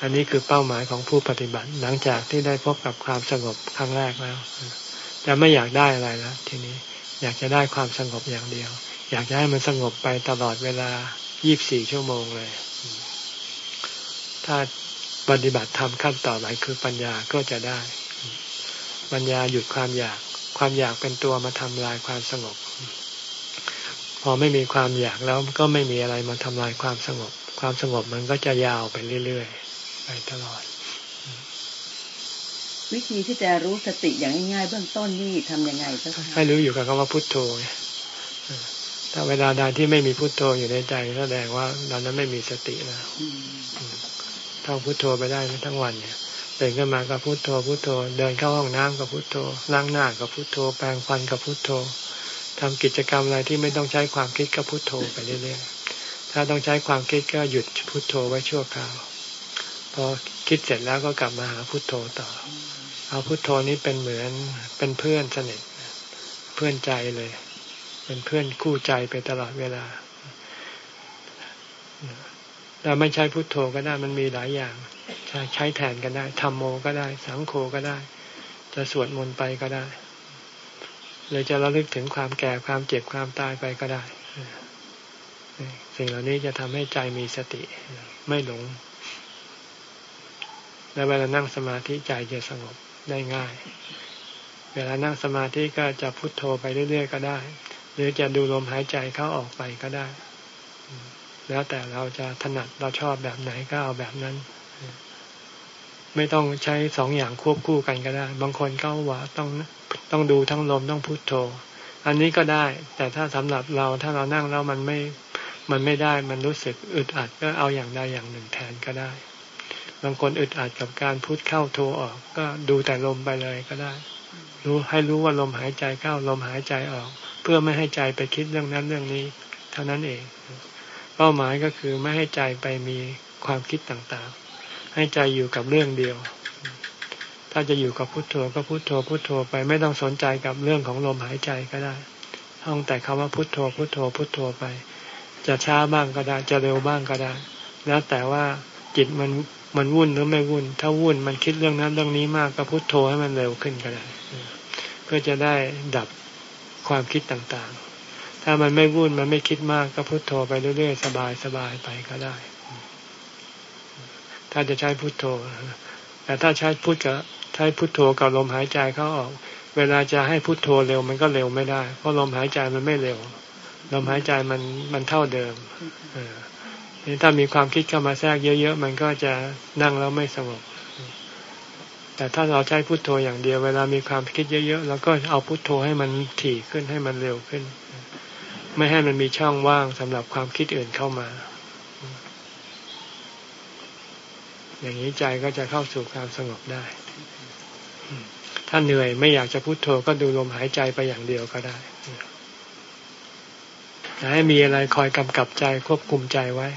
อันนี้คือเป้าหมายของผู้ปฏิบัติ หลังจากที่ได้พบกับความสงบครั้งแรกแล้วจะไม่อยากได้อะไรแล้วทีนี้ อยากจะได้ความสงบอย่างเดียว อยากจะให้มันสงบไปตลอดเวลา 24 ชั่วโมงเลย ถ้าปฏิบัติทำขั้นต่อไปคือปัญญาก็จะได้ ปัญญาหยุดความอยาก ความอยากเป็นตัวมาทำลายความสงบ พอไม่มีความอยากแล้วก็ไม่มีอะไรมาทำลายความสงบ ความสงบมันก็จะยาวไปเรื่อยๆ ไปตลอด วิธีที่จะรู้สติอย่างง่ายๆเบื้องต้นนี่ทำยังไงก็ให้รู้อยู่กับคำว่าพุทโธถ้าเวลาใดที่ไม่มีพุทโธอยู่ในใจแสดงว่าเรานั้นไม่มีสติแล้วท่องพุทโธไปได้ทั้งวันเนี่ยเดินขึ้นมากับพุทโธพุทโธ เดินเข้าห้องน้ำกับพุทโธล้างหน้ากับพุทโธ แปรงฟันกับพุทโธทำกิจกรรมอะไรที่ไม่ต้องใช้ความคิดกับพุทโธไปเรื่อยๆถ้าต้องใช้ความคิดก็หยุดพุทโธไว้ชั่วคราวพอคิดเสร็จแล้วก็กลับมาหาพุทโธต่อ เอาพุทโธนี้เป็นเหมือนเป็นเพื่อนสนิทเพื่อนใจเลย เป็นเพื่อนคู่ใจไปตลอดเวลาเราไม่ใช้พุทโธก็ได้มันมีหลายอย่างใช้ใช้แทนกันได้ทำโมก็ได้ สังโฆก็ได้ จะสวดมนต์ไปก็ได้เลยจะระลึกถึงความแก่ความเจ็บความตายไปก็ได้ สิ่งเหล่านี้จะทำให้ใจมีสติ ไม่หลง และเวลานั่งสมาธิใจจะสงบ ได้ง่าย เวลานั่งสมาธิก็จะพุโทโธไปเรื่อย ๆ ก็ได้ หรือจะดูลมหายใจเข้าออกไปก็ได้ แล้วแต่เราจะถนัดเราชอบแบบไหนก็เอาแบบนั้น ไม่ต้องใช้สองอย่างควบคู่กันก็ได้ บางคนก็ว่าต้องต้องดูทั้งลมต้องพุโทโธ อันนี้ก็ได้ แต่ถ้าสำหรับเราถ้าเรานั่งแล้วมันไม่มันไม่ได้มันรู้สึกอึดอัดก็เอาอย่างใดอย่างหนึ่งแทนก็ได้างคนอึดอัดกับการพุทเข้าโทออก ก็ดูแต่ลมไปเลยก็ได้ รู้ให้รู้ว่าลมหายใจเข้าลมหายใจออก เพื่อไม่ให้ใจไปคิดเรื่องนั้นเรื่องนี้ เท่านั้นเอง เป้าหมายก็คือไม่ให้ใจไปมีความคิดต่างๆ ให้ใจอยู่กับเรื่องเดียว ถ้าจะอยู่กับพุทโธก็พุทโธพุทโธไปไม่ต้องสนใจกับเรื่องของลมหายใจก็ได้ท่องแต่คำว่าพุทโธพุทโธพุทโธไป จะช้าบ้างก็ได้จะเร็วบ้างก็ได้ แล้วแต่ว่าจิตมัน มันวุ่นหรือไม่วุ่น ถ้าวุ่นมันคิดเรื่องนั้นเรื่องนี้มากก็พุโทโธให้มันเร็วขึ้นก็ได้เพื่อจะได้ดับความคิดต่างๆ ถ้ามันไม่วุ่นมันไม่คิดมากก็พุโทโธไปเรื่อยๆสบายๆไปก็ได้ ถ้าจะใช้พุโทโธ แต่ถ้าใช้พุทกับใช้พุทโธกับลมหายใจเข้าออก เวลาจะให้พุทโธเร็วมันก็เร็วไม่ได้ เพราะลมหายใจมันไม่เร็ว ลมหายใจมันมันเท่าเดิมนี่ ถ้ามีความคิดเข้ามาแทรกเยอะๆ มันก็จะนั่งแล้วไม่สงบ แต่ถ้าเราใช้พุโทโธอย่างเดียว เวลามีความคิดเยอะๆ แล้วก็เอาพุโทโธให้มันถี่ขึ้นให้มันเร็วขึ้น ไม่ให้มันมีช่องว่างสำหรับความคิดอื่นเข้ามา อย่างนี้ใจก็จะเข้าสู่ความสงบได้ ถ้าเหนื่อยไม่อยากจะพุโทโธก็ดูลมหายใจไปอย่างเดียวก็ได้ให้มีอะไรคอยกำกับใจควบคุมใจไว้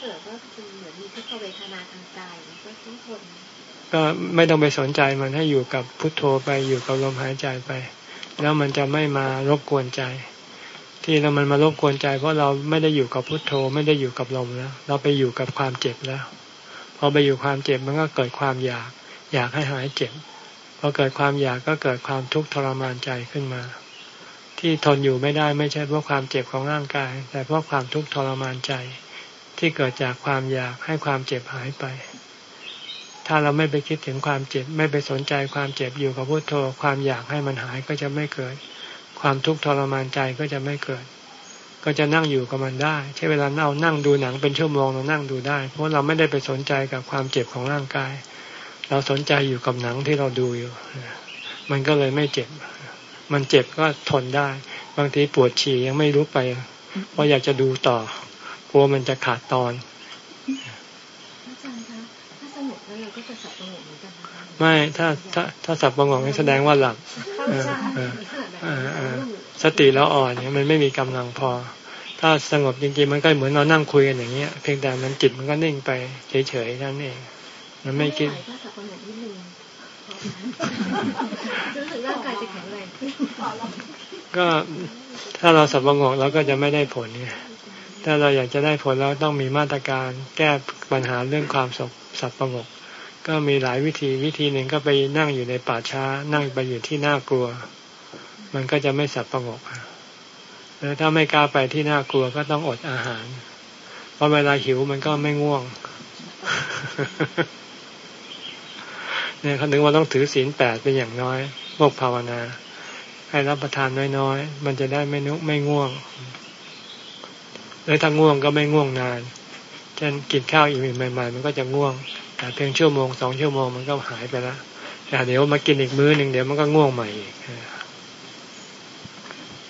เกิดว่าเป็นเหมือนมีทุกขเวทนาทางกายก็ต้องทน ก็ไม่ต้องไปสนใจมันให้อยู่กับพุทโธไปอยู่กับลมหายใจไป แล้วมันจะไม่มารบกวนใจ ที่เรามันมารบกวนใจ เพราะเราไม่ได้อยู่กับพุทโธ ไม่ได้อยู่กับลมแล้ว เราไปอยู่กับความเจ็บแล้ว พอไปอยู่ความเจ็บมันก็เกิดความอยาก อยากให้หายเจ็บพอเกิดความอยากก็เกิดความทุกข์ทรมานใจขึ้นมา ที่ทนอยู่ไม่ได้ไม่ใช่เพราะความเจ็บของร่างกาย แต่เพราะความทุกข์ทรมานใจ ที่เกิดจากความอยากให้ความเจ็บหายไป ถ้าเราไม่ไปคิดถึงความเจ็บ ไม่ไปสนใจความเจ็บอยู่กับพุทโธ ความอยากให้มันหายก็จะไม่เกิด ความทุกข์ทรมานใจก็จะไม่เกิด ก็จะนั่งอยู่กับมันได้ ใช้เวลาเรานั่งดูหนังเป็นชั่วโมงเรานั่งดูได้ เพราะเราไม่ได้ไปสนใจกับความเจ็บของร่างกาย เราสนใจอยู่กับหนังที่เราดูอยู่ มันก็เลยไม่เจ็บ มันเจ็บก็ทนได้ บางทีปวดฉี่ยังไม่รู้ไปเพราะอยากจะดูต่อกลัวมันจะขาดตอน ไม่ถ้าถ้าถ้าสับประงกแสดงว่าหลับสติแล้วอ่อนเนี่ยมันไม่มีกำลังพอ ถ้าสงบจริงๆมันก็เหมือนเรานั่งคุยกันอย่างเงี้ยเพียงแต่มันจิตมันก็นิ่งไปเฉยๆนั่นเอง มันไม่คิดรู้สึกร่างกายจะแข็งแรงก็ถ้าเราสับประงกเราก็จะไม่ได้ผลไงถ้าเราอยากจะได้ผลเราต้องมีมาตรการแก้ปัญหาเรื่องความสับสับประงก ก็มีหลายวิธีวิธีหนึ่งก็ไปนั่งอยู่ในป่าช้า นั่งไปอยู่ที่น่ากลัว มันก็จะไม่สับประงกแล้วถ้าไม่กล้าไปที่น่ากลัวก็ต้องอดอาหาร เพราะเวลาหิวมันก็ไม่ง่วงเนี่ยเขาถึงว่าต้องถือศีลแปดเป็นอย่างน้อยพวกภาวนา ให้รับประทานน้อยๆ มันจะได้ไม่นุไม่ง่วงเลยถ้าง่วงก็ไม่ง่วงนานเช่นกินข้าวอีกใหม่ๆ มันก็จะง่วง แต่เพียงชั่วโมงสองชั่วโมงมันก็หายไปแล้วแต่เดี๋ยวมากินอีกมื้อหนึ่งเดี๋ยวมันก็ง่วงใหม่อีก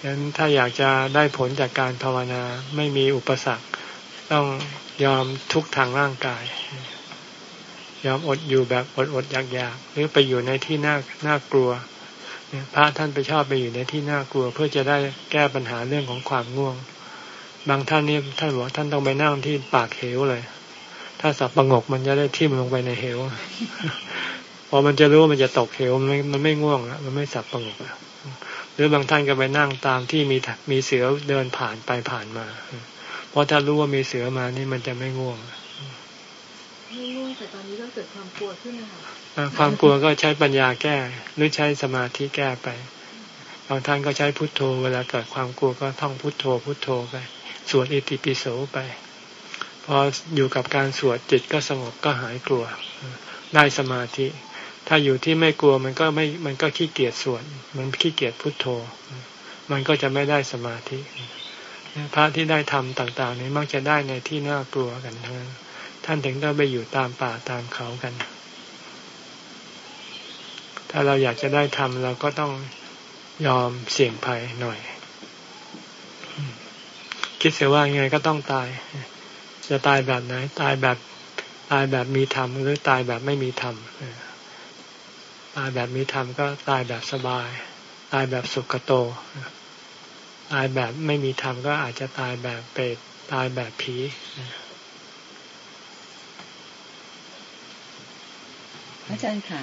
ฉะนั้นถ้าอยากจะได้ผลจากการภาวนาไม่มีอุปสรรค ต้องยอมทุกทางร่างกาย ยอมอดอยู่แบบอดอดอยากอยากหรือไปอยู่ในที่น่าน่ากลัวพระท่านไปชอบไปอยู่ในที่น่ากลัว เพื่อจะได้แก้ปัญหาเรื่องของความง่วง บางท่านนี่ท่านบอกท่านต้องไปนั่งที่ปากเหวเลย ถ้าสับประงกมันจะได้ทิ่มลงไปในเหวพอมันจะรู้ว่ามันจะตกเหวมันมันไม่ง่วงแล้วมันไม่สับประงกหรือบางท่านก็ไปนั่งตามที่มีมีเสือเดินผ่านไปผ่านมา เพราะถ้ารู้ว่ามีเสือมานี่มันจะไม่ง่วงไม่ง่วงแต่ตอนนี้ก็เกิดความกลัวขึ้นนะคะความกลัวก็ใช้ปัญญาแก้ หรือใช้สมาธิแก้ไปบางท่านก็ใช้พุทโธ เวลาเกิดความกลัวก็ท่องพุทโธ พุทโธไปสวดอิติปิโสไป พออยู่กับการสวดจิตก็สงบก็หายกลัว ได้สมาธิ ถ้าอยู่ที่ไม่กลัวมันก็ไม่มันก็ขี้เกียจสวดมันขี้เกียจพุทโธ มันก็จะไม่ได้สมาธิพระที่ได้ทำต่าง ๆ นี้มักจะได้ในที่น่ากลัวกันทั้งนั้นท่านถึงต้องไปอยู่ตามป่าตามเขากัน ถ้าเราอยากจะได้ทำเราก็ต้องยอมเสี่ยงภัยหน่อย คิดเสียว่าไงก็ต้องตาย จะตายแบบไหน ตายแบบตายแบบมีธรรมหรือตายแบบไม่มีธรรมตายแบบมีธรรมก็ตายแบบสบาย ตายแบบสุขโต ตายแบบไม่มีธรรมก็อาจจะตายแบบเปรตตายแบบผีอาจารย์ขา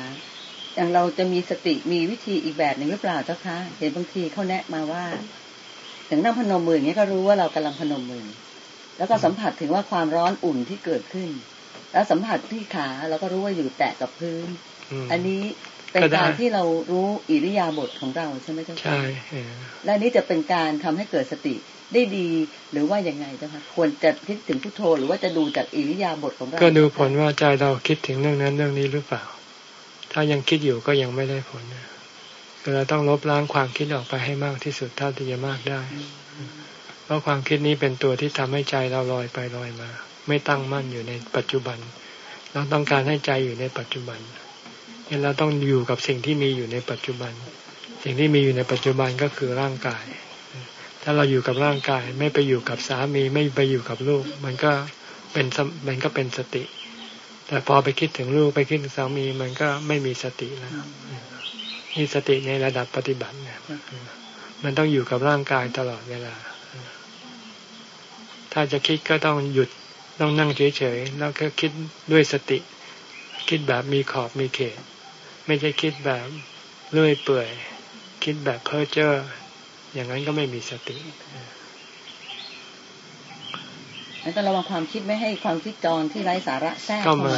อย่างเราจะมีสติมีวิธีอีกแบบหนึ่งหรือเปล่าเจ้าคะเห็นบางทีเขาแนะมาว่าอย่างนั่งพนมมืออย่างนี้ก็รู้ว่าเรากำลังพนมมือ แล้วก็สัมผัสถึงว่าความร้อนอุ่นที่เกิดขึ้น แล้วสัมผัสที่ขาเราก็รู้ว่าอยู่แตะกับพื้น อันนี้เป็นการที่เรารู้อิริยาบถของเราใช่ไหมเจ้าค่ะใช่และนี้จะเป็นการทำให้เกิดสติได้ดีหรือว่ายังไงเจ้าคะควรจะคิดถึงพุทโธหรือว่าจะดูจากอิริยาบถของเราก็ดูผลว่าใจเราคิดถึงเรื่องนั้นเรื่องนี้หรือเปล่า ถ้ายังคิดอยู่ก็ยังไม่ได้ผลเราต้องลบล้างความคิดออกไปให้มากที่สุดเท่าที่จะมากได้ เพราะความคิดนี้เป็นตัวที่ทำให้ใจเราลอยไปลอยมา ไม่ตั้งมั่นอยู่ในปัจจุบัน เราต้องการให้ใจอยู่ในปัจจุบันเราต้องอยู่กับสิ่งที่มีอยู่ในปัจจุบัน สิ่งที่มีอยู่ในปัจจุบันก็คือร่างกาย ถ้าเราอยู่กับร่างกาย ไม่ไปอยู่กับสามีไม่ไปอยู่กับลูก มันก็เป็นมันก็เป็นสติ แต่พอไปคิดถึงลูกไปคิดถึงสามีมันก็ไม่มีสติแล้วนี่สติในระดับปฏิบัติเนี่ยมันต้องอยู่กับร่างกายตลอดเวลา ถ้าจะคิดก็ต้องหยุดต้องนั่งเฉยๆแล้วก็คิดด้วยสติ คิดแบบมีขอบมีเขต ไม่ใช่คิดแบบเลื่อยเปื่อย คิดแบบเพ้อเจ้ออย่างนั้นก็ไม่มีสติแล้วก็ระวังความคิดไม่ให้ความคิดจรที่ไร้สาระแทรกเข้ามา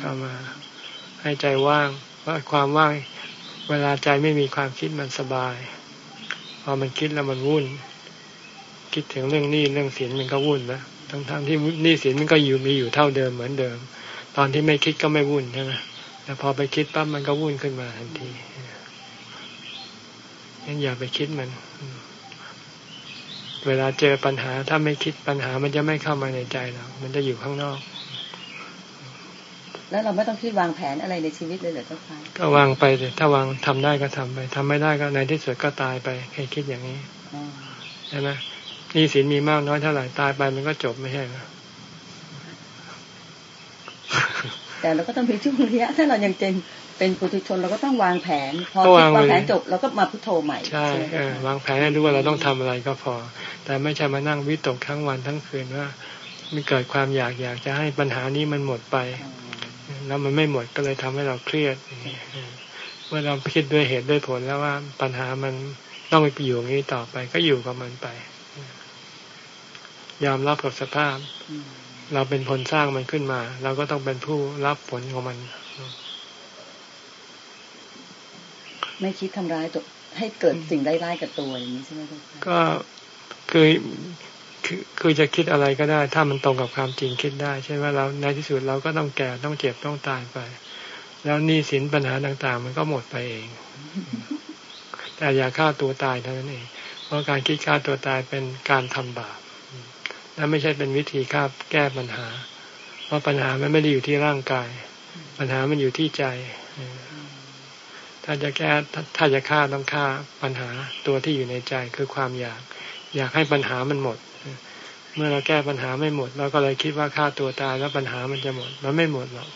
เข้ามา ให้ใจว่างว่าความว่าง เวลาใจไม่มีความคิดมันสบาย พอมันคิดแล้วมันวุ่น คิดถึงเรื่องนี้เรื่องศีลมันก็วุ่นนะทั้งๆทที่นี่ศีลมันก็อยู่มีอยู่เท่าเดิมเหมือนเดิม ตอนที่ไม่คิดก็ไม่วุ่นใช่ไหมแต่พอไปคิดปั๊บมันก็วุ่นขึ้นมาทันทีงั้นอย่าไปคิดมัน เวลาเจอปัญหา ถ้าไม่คิดปัญหามันจะไม่เข้ามาในใจเรามันจะอยู่ข้างนอก แล้วเราไม่ต้องคิดวางแผนอะไรในชีวิตเลยเหรอเจ้าค่ะก็วางไปเลยถ้าวางทำได้ก็ทำไปทำไม่ได้ก็ในที่สุดก็ตายไปใครคิดอย่างนี้ใช่ไหม นี่สินมีมากน้อยเท่าไหร่ตายไปมันก็จบไม่ใช่ไหมแต่เราก็ต้องมีช่วงระยะถ้าเรายังเป็นเป็นปุถุชนเราก็ต้องวางแผน พอวางแผนจบเราก็มาพุทโธใหม่ใช่วางแผนให้รู้ว่าเราต้องทำอะไรก็พอ แต่ไม่ใช่มานั่งวิตกทั้งวันทั้งคืนว่ามีเกิดความอยากอยากจะให้ปัญหานี้มันหมดไป แล้วมันไม่หมดก็เลยทำให้เราเครียดเมื่อเราคิดด้วยเหตุด้วยผลแล้วว่าปัญหามันต้องไปอยู่อย่างนี้ต่อไป ก็อยู่กับมันไป ยอมรับกับสภาพ เราเป็นคนสร้างมันขึ้นมา เราก็ต้องเป็นผู้รับผลของมัน ไม่คิดทำร้ายตัวให้เกิดสิ่งร้ายๆกับตัวอย่างนี้ใช่ไหมครับก็คือคือคือจะคิดอะไรก็ได้ ถ้ามันตรงกับความจริงคิดได้ ใช่ไหมเราในที่สุดเราก็ต้องแก่ต้องเจ็บต้องตายไป แล้วนี่สินปัญหาต่าง ๆ มันก็หมดไปเอง แต่อย่าฆ่าตัวตายเท่านั้นเอง เพราะการคิดฆ่าตัวตายเป็นการทำบาป และไม่ใช่เป็นวิธีคาแก้ปัญหา เพราะปัญหามันไม่ได้อยู่ที่ร่างกาย ปัญหามันอยู่ที่ใจ ถ้าจะแก้ถ้าจะฆ่าต้องฆ่าปัญหาตัวที่อยู่ในใจคือความอยาก อยากให้ปัญหามันหมด เมื่อเราแก้ปัญหาไม่หมดเราก็เลยคิดว่าฆ่าตัวตายแล้วปัญหามันจะหมด มันไม่หมดหรอก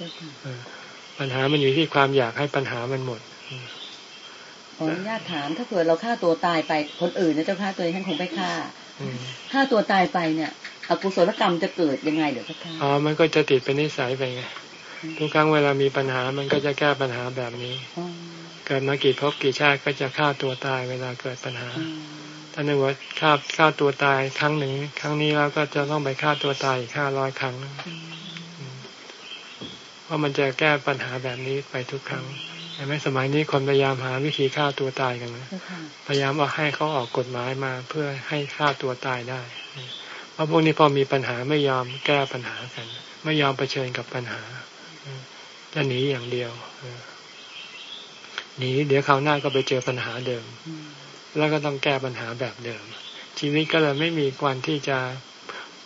ปัญหามันอยู่ที่ความอยากให้ปัญหามันหมดขออนุญาตถามถ้าเกิดเราฆ่าตัวตายไปคนอื่นนะเจ้าฆ่าตัวเองคงไม่ฆ่าฆ่าตัวตายไปเนี่ย อกุศลกรรมจะเกิดยังไงเดี๋ยวคะอ๋อ มันก็จะติดเป็นนิสัยไปไง ทุกครั้งเวลามีปัญหามันก็จะแก้ปัญหาแบบนี้ เกิดมากี่ภพกี่ชาติก็จะฆ่าตัวตายเวลาเกิดปัญหาถ้านึกว่าฆ่าฆ่าตัวตายครั้งหนึ่งครั้งนี้แล้วก็จะต้องไปฆ่าตัวตายอีกห้าร้อยครั้งเพราะมันจะแก้ปัญหาแบบนี้ไปทุกครั้งใช่ไหมสมัยนี้คนพยายามหาวิธีฆ่าตัวตายกันนะพยายามว่าให้เขาออกกฎหมายมาเพื่อให้ฆ่าตัวตายได้ เพราะพวกนี้พอมีปัญหาไม่ยอมแก้ปัญหากัน ไม่ยอมเผชิญกับปัญหาจะหนีอย่างเดียวหนีเดี๋ยวคราวหน้าก็ไปเจอปัญหาเดิม แล้วก็ต้องแก้ปัญหาแบบเดิม ชีวิตก็เลยไม่มีวันที่จะ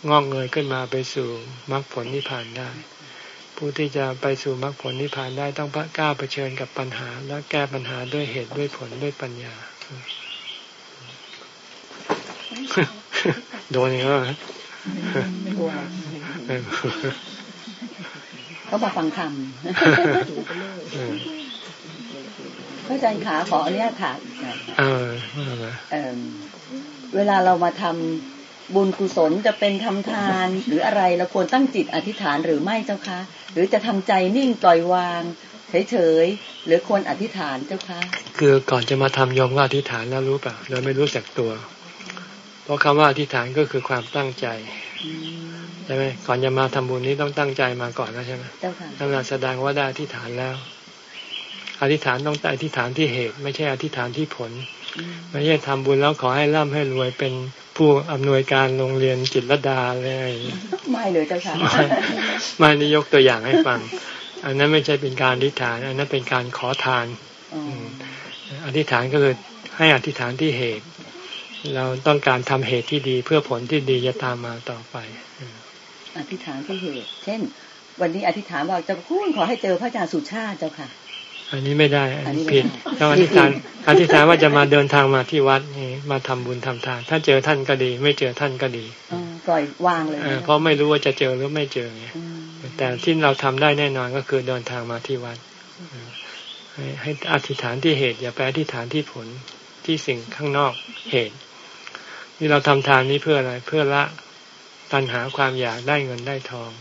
งอกเงยขึ้นมาไปสู่มรรคผลนิพพานได้ ผู้ที่จะไปสู่มรรคผลนิพพานได้ต้องกล้าเผชิญกับปัญหา และแก้ปัญหาด้วยเหตุด้วยผลด้วยปัญญา โดนอย่างนี้เขามาฟังธรรมพระอาจารย์ขาขออนุญาตถามเวลาเรามาทำบุญกุศลจะเป็นทำทานหรืออะไรเราควรตั้งจิตอธิษฐานหรือไม่เจ้าคะ หรือจะทำใจนิ่งปล่อยวางเฉยๆหรือควรอธิษฐานเจ้าคะ คือก่อนจะมาทำยมก็อธิษฐานแล้วรู้ป่ะเราไม่รู้จักตัวเพ ราะคำว่าอธิษฐานก็คือความตั้งใจใช่ไหมก่อนจะมาทำบุญนี้ต้องตั้งใจมาก่อนแล้วใช่ไหมเจ้าค่ะนั่นแหละแสดงว่าได้อธิษฐานแล้วอธิษฐานต้องอธิษฐานที่เหตุ ไม่ใช่อธิษฐานที่ผล ไม่ใช่ทำบุญแล้วขอให้ร่ำให้รวยเป็นผู้อำนวยการโรงเรียนจิตรดาเลยไม่เลยเจ้าค่ะไม่นี่ยกตัวอย่างให้ฟัง อันนั้นไม่ใช่เป็นการอธิษฐาน อันนั้นเป็นการขอทานอธิษฐานก็คือให้อธิษฐานที่เหตุ เราต้องการทำเหตุที่ดีเพื่อผลที่ดีจะตามมาต่อไป อธิษฐานที่เหตุ เช่น วันนี้อธิษฐานว่าจะคุณขอให้เจอพระอาจารย์สุชาติเจ้าค่ะ อันนี้ไม่ได้ อันนี้ผิดต้องอธิษฐานอธิษฐานว่าจะมาเดินทางมาที่วัดนี่มาทำบุญทำทาน ถ้าเจอท่านก็ดี ไม่เจอท่านก็ดีปล่อยวางเลยเพราะไม่รู้ว่าจะเจอหรือไม่เจอไงแต่ที่เราทำได้แน่นอนก็คือเดินทางมาที่วัดให้อธิษฐานที่เหตุ อย่าไปอธิษฐานที่ผลที่สิ่งข้างนอกเหตุ นี่เราทำทานนี้เพื่ออะไร เพื่อละตัณหาความอยากได้เงินได้ทอง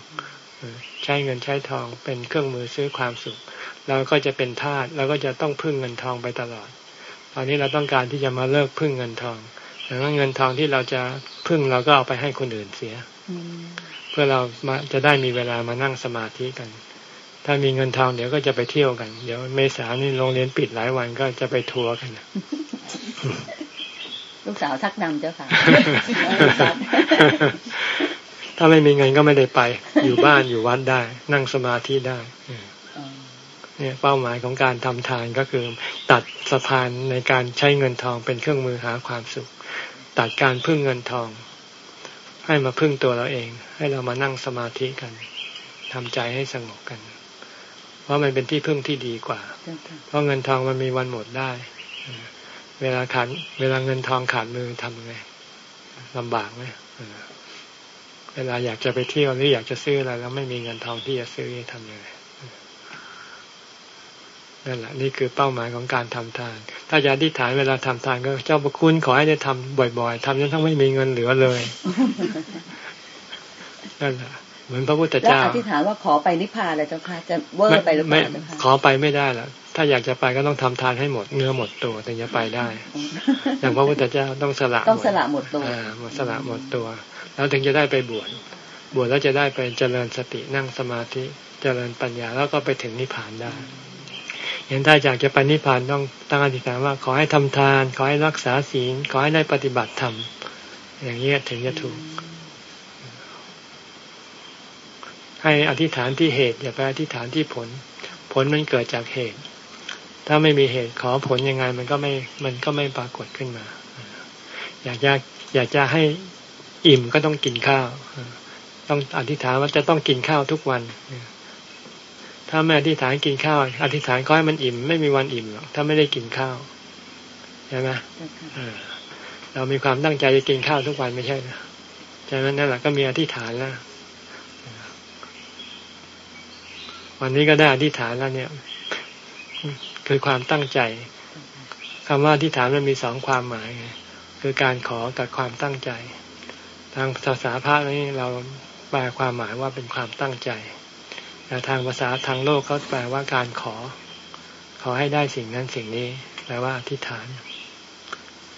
ใช้เงินใช้ทองเป็นเครื่องมือซื้อความสุข เราก็จะเป็นทาสเราก็จะต้องพึ่งเงินทองไปตลอด ตอนนี้เราต้องการที่จะมาเลิกพึ่งเงินทองแต่ว่าเงินทองที่เราจะพึ่งเราก็เอาไปให้คนอื่นเสีย เพื่อเรามาจะได้มีเวลามานั่งสมาธิกัน ถ้ามีเงินทองเดี๋ยวก็จะไปเที่ยวกัน เดี๋ยวเมษานี่โรงเรียนปิดหลายวันก็จะไปทัวร์กัน ลูกสาวทักนำเจ้าค่ะ ถ้าไม่มีเงินก็ไม่ได้ไป อยู่บ้านอยู่วัดได้ นั่งสมาธิได้เนี่ยเป้าหมายของการทำทานก็คือ ตัดสะพานในการใช้เงินทองเป็นเครื่องมือหาความสุข ตัดการพึ่งเงินทอง ให้มาพึ่งตัวเราเอง ให้เรามานั่งสมาธิกันทำใจให้สงบกัน เพราะมันเป็นที่พึ่งที่ดีกว่า เพราะเงินทองมันมีวันหมดได้ เวลาขาดเวลาเงินทองขาดมือทำไงลำบากไหมเวลาอยากจะไปเที่ยวหรืออยากจะซื้ออะไรแล้วไม่มีเงินทองที่จะซื้อทำยังไงนั่นแหละนี่คือเป้าหมายของการทำทาน ถ้าอยากที่ฐานเวลาทำทานก็เจ้าประคุณขอให้ได้ทำบ่อย ๆทำจนทั้งไม่มีเงินเหลือเลยนั่นแหละเหมือนพระพุทธเจ้าแล้วอธิษฐานว่าขอไปนิพพานเลยเจ้าค่ะจะเวอร์ไปหรือเปล่าขอไปไม่ได้แล้ว ถ้าอยากจะไปก็ต้องทำทานให้หมดเนื้อหมดตัวถึงจะไปได้ อย่างพระพุทธเจ้าต้องสละต้องสละหมดตัวอ่าหมดสละหมดตัว แล้วถึงจะได้ไปบวชบวชแล้วจะได้ไปเจริญสตินั่งสมาธิเจริญปัญญาแล้วก็ไปถึงนิพพานได้อย่างถ้าอยากจะไปนิพพานต้องตั้งอธิษฐานว่าขอให้ทำทาน ขอให้รักษาศีล ขอให้ได้ปฏิบัติธรรมอย่างนี้ถึงจะถูก ให้อธิษฐานที่เหตุอย่าไปอธิษฐานที่ผล ผลมันเกิดจากเหตุ ถ้าไม่มีเหตุขอผลยังไง มันก็ไม่มันก็ไม่ปรากฏขึ้นมา อยากจะอยากจะให้อิ่มก็ต้องกินข้าว ต้องอธิษฐานว่าจะต้องกินข้าวทุกวัน ถ้าแม่อธิษฐานกินข้าว อธิษฐานก็ให้มันอิ่ม ไม่มีวันอิ่มหรอกถ้าไม่ได้กินข้าวใช่ไหมเรามีความตั้งใจจะกินข้าวทุกวันไม่ใช่นะใช่ไหมนั่นแหละก็มีอธิษฐานแล้ววันนี้ก็ได้อธิษฐานแล้วเนี่ย คือความตั้งใจคำว่าอธิษฐานมันมีสองความหมาย คือการขอกับความตั้งใจ ทางภาษาพระนี้เราแปลความหมายว่าเป็นความตั้งใจแต่ทางภาษาทางโลกเขาแปลว่าการขอ ขอให้ได้สิ่งนั้นสิ่งนี้ แปลว่าอธิษฐาน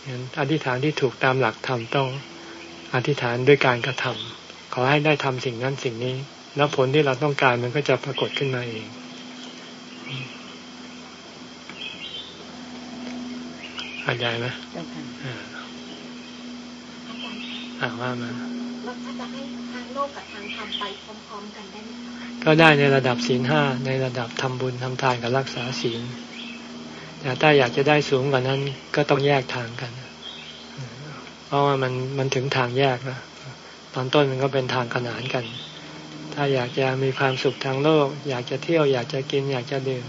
งั้นอธิษฐานที่ถูกตามหลักธรรมต้องอธิษฐานด้วยการกระทำขอให้ได้ทำสิ่งนั้นสิ่งนี้ แล้วผลที่เราต้องการมันก็จะปรากฏขึ้นมาเอง เข้าใจไหมอ่าว่ามาแล้วถ้าจะให้ทางโลกกับทางธรรมไปพร้อมๆกันได้ไหมก็ได้ในระดับศีลห้าในระดับทำบุญทำทานกับรักษาศีลแต่ถ้าอยากจะได้สูงกว่านั้น ก็ต้องแยกทางกันราะว่ามันมันถึงทางแยกแล้วตอนต้นมันก็เป็นทางขนานกัน ถ้าอยากจะมีความสุขทางโลก อยากจะเที่ยวอยากจะกินอยากจะดื่ม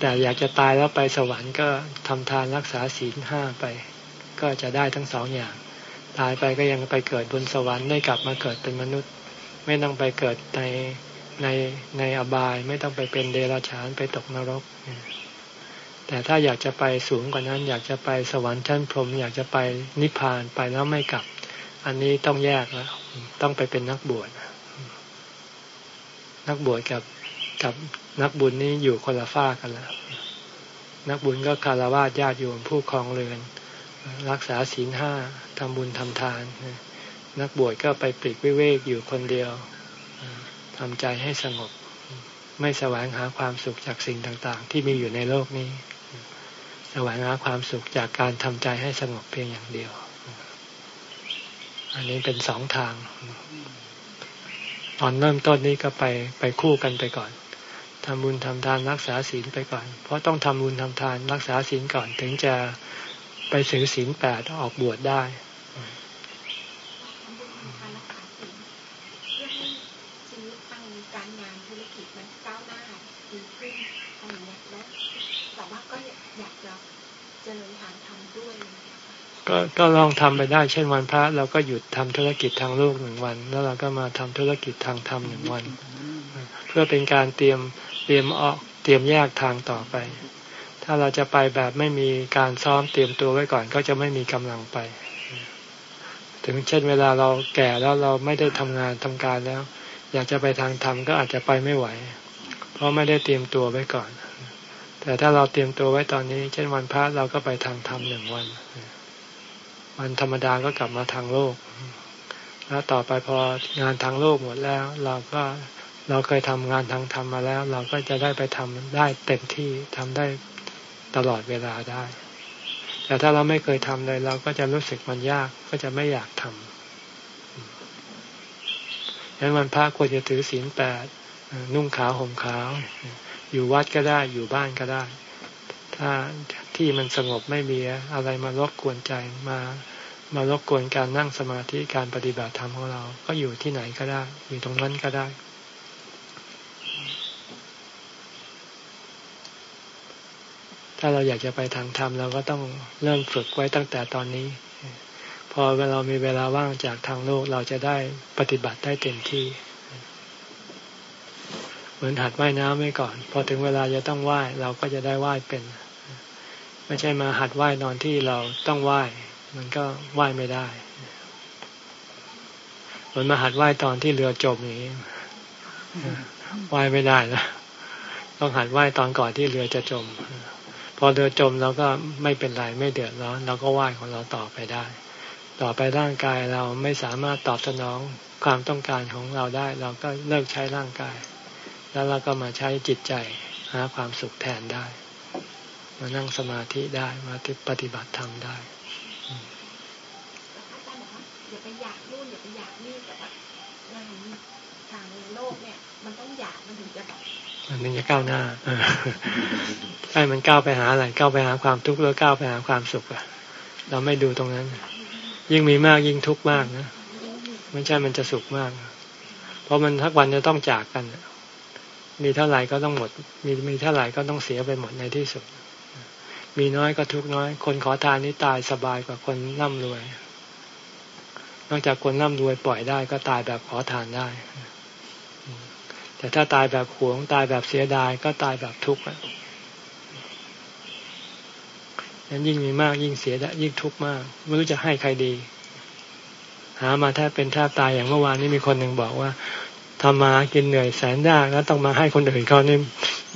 แต่อยากจะตายแล้วไปสวรรค์ก็ทำทานรักษาศีลห้าไป ก็จะได้ทั้งสองอย่าง ตายไปก็ยังไปเกิดบนสวรรค์ได้กลับมาเกิดเป็นมนุษย์ ไม่ต้องไปเกิดในในในอบายไม่ต้องไปเป็นเดรัจฉานไปตกนรก แต่ถ้าอยากจะไปสูงกว่านั้น อยากจะไปสวรรค์ชั้นพรหมอยากจะไปนิพพานไปแล้วไม่กลับ อันนี้ต้องแยกแล้วต้องไปเป็นนักบวชนักบวชกับกับ นักบุญนี้อยู่คนละฝ้ากันแล้วนักบุญก็คารวะญาติโยมผู้ครองเรือน รักษาศีลห้าทำบุญทำทาน นักบวชก็ไปปลีกวิเวกอยู่คนเดียวทำใจให้สงบ ไม่แสวงหาความสุขจากสิ่งต่าง ๆ ที่มีอยู่ในโลกนี้ แสวงหาความสุขจากการทำใจให้สงบเพียงอย่างเดียว อันนี้เป็นสองทาง ตอนเริ่มต้นนี้ก็ไปไปคู่กันไปก่อน ทำบุญทำทานรักษาศีลไปก่อน เพราะต้องทำบุญทำทานรักษาศีลก่อนถึงจะไปถือศีลแปดออกบวชได้ก็ก็ลองทำไปได้เช่นวันพระเราก็หยุดทำธุรกิจทางโลกหนึ่งวัน แล้วเราก็มาทำธุรกิจทางธรรมหนึ่งวัน เพื่อเป็นการเตรียม เตรียมออกเตรียมแยกทางต่อไป ถ้าเราจะไปแบบไม่มีการซ้อมเตรียมตัวไว้ก่อนก็จะไม่มีกำลังไป ถึงเช่นเวลาเราแก่แล้วเราไม่ได้ทำงานทำการแล้ว อยากจะไปทางธรรมก็อาจจะไปไม่ไหว เพราะไม่ได้เตรียมตัวไว้ก่อน แต่ถ้าเราเตรียมตัวไว้ตอนนี้ เช่นวันพระเราก็ไปทางธรรมหนึ่งวัน วันธรรมดาก็กลับมาทางโลกแล้วต่อไปพองานทางโลกหมดแล้ว เราก็ เราเคยทำงานทางธรรมมาแล้ว เราก็จะได้ไปทำได้เต็มที่ทำได้ตลอดเวลาได้ แต่ถ้าเราไม่เคยทำเลย เราก็จะรู้สึกมันยากก็จะไม่อยากทำดังนั้นวันพระควรจะถือศีลแปดนุ่งขาวห่มขาว อยู่วัดก็ได้อยู่บ้านก็ได้ ถ้าที่มันสงบไม่มีอะไรมารบกวนใจมามารบกวนการนั่งสมาธิการปฏิบัติธรรมของเรา ก็อยู่ที่ไหนก็ได้ อยู่ตรงนั้นก็ได้ ถ้าเราอยากจะไปทางธรรมเราก็ต้องเริ่มฝึกไว้ตั้งแต่ตอนนี้ พอเวลามีเวลาว่างจากทางโลกเราจะได้ปฏิบัติได้เต็มที่ เหมือนหัดว่ายน้ำไว้ก่อน พอถึงเวลาจะต้องว่ายเราก็จะได้ว่ายเป็น ไม่ใช่มาหัดว่ายนอนที่เราต้องว่าย มันก็ว่ายไม่ได้เหมือนมาหัดว่ายตอนที่เรือจมอย่างนี้ว่ายไม่ได้นะต้องหัดว่ายตอนก่อนที่เรือจะจม พอเรือจมเราก็ไม่เป็นไรไม่เดือดร้อนเราก็ว่ายของเราต่อไปได้ ต่อไปร่างกายเราไม่สามารถตอบสนองความต้องการของเราได้ เราก็เลิกใช้ร่างกาย แล้วเราก็มาใช้จิตใจหาความสุขแทนได้ มานั่งสมาธิได้มาปฏิบัติธรรมได้อย่าไปอยากนู่นอย่าไปอยากนี่แต่ว่างานทางโลกเนี่ย มันต้องอยากมันถึงจะแบบ มันถึงจะก้าวหน้าใช่มันก้าวไปหาอะไรก้าวไปหาความทุกข์แล้วก้าวไปหาความสุขอะเราไม่ดูตรงนั้น ยิ่งมีมากยิ่งทุกข์มากนะไม่ใช่มันจะสุขมาก เพราะมันทักวันจะต้องจากกันมีเท่าไหร่ก็ต้องหมด มีมีเท่าไหร่ก็ต้องเสียไปหมดในที่สุด มีน้อยก็ทุกน้อย คนขอทานนี่ตายสบายกว่าคนร่ำรวย นอกจากคนร่ำรวยปล่อยได้ก็ตายแบบขอทานได้ แต่ถ้าตายแบบหวง ตายแบบเสียดาย ก็ตายแบบทุกข์นั้นยิ่งมีมากยิ่งเสียดายยิ่งทุกข์มาก ไม่รู้จะให้ใครดี หามาแทบเป็นแทบตายอย่างเมื่อวานนี้มีคนหนึ่งบอกว่าทำมากินเหนื่อยแสนยากแล้วต้องมาให้คนอื่นเขานี่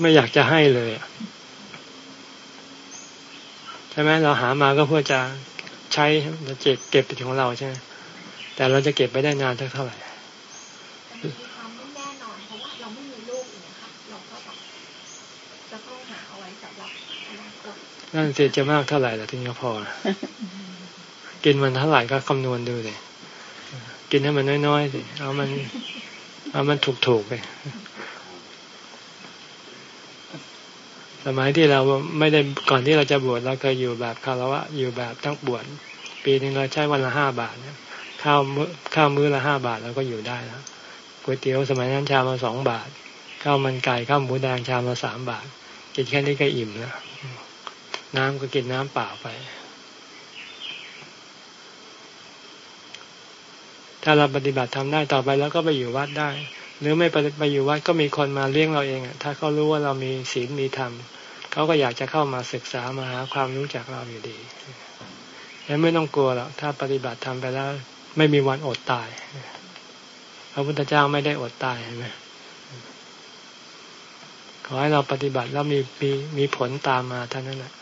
ไม่อยากจะให้เลยใช่ไหมเราหามาก็เพื่อจะใช้เราเก็บเก็บเป็นของเราใช่ไหมแต่เราจะเก็บไปได้นานเท่าไหร่ นั่นเสียจะมากเท่าไหร่ละถึงจะพอกินมันเท่าไหร่ก็คำนวณดูเลยกินให้มันน้อยๆสิเอามัน เอามันถูกๆไปสมัยที่เราไม่ได้ก่อนที่เราจะบวชเราเคยอยู่แบบคารวะอยู่แบบต้องบวชปีหนึ่งเราใช้วันละห้าบาทเนี่ยข้าวมื้อข้าวมื้อละห้าบาทเราก็อยู่ได้แล้วก๋วยเตี๋ยวสมัยนั้นชามละสองบาทข้าวมันไก่ข้าวหมูแดงชามละสามบาท กินแค่นี้ก็อิ่มแล้ว น้ำก็กินน้ำเปล่าไป ถ้าเราปฏิบัติทำได้ต่อไปแล้วก็ไปอยู่วัดได้ หรือไม่ไปอยู่วัดก็มีคนมาเลี้ยงเราเองอะถ้าเขารู้ว่าเรามีศีลมีธรรมเขาก็อยากจะเข้ามาศึกษามาหาความรู้จากเราอยู่ดียังไม่ต้องกลัวหรอกถ้าปฏิบัติทำไปแล้ว ไม่มีวันอดตายพระพุทธเจ้าไม่ได้อดตายใช่ไหมขอให้เราปฏิบัติแล้วมีมีมีผลตามมาเท่านั้นแหละ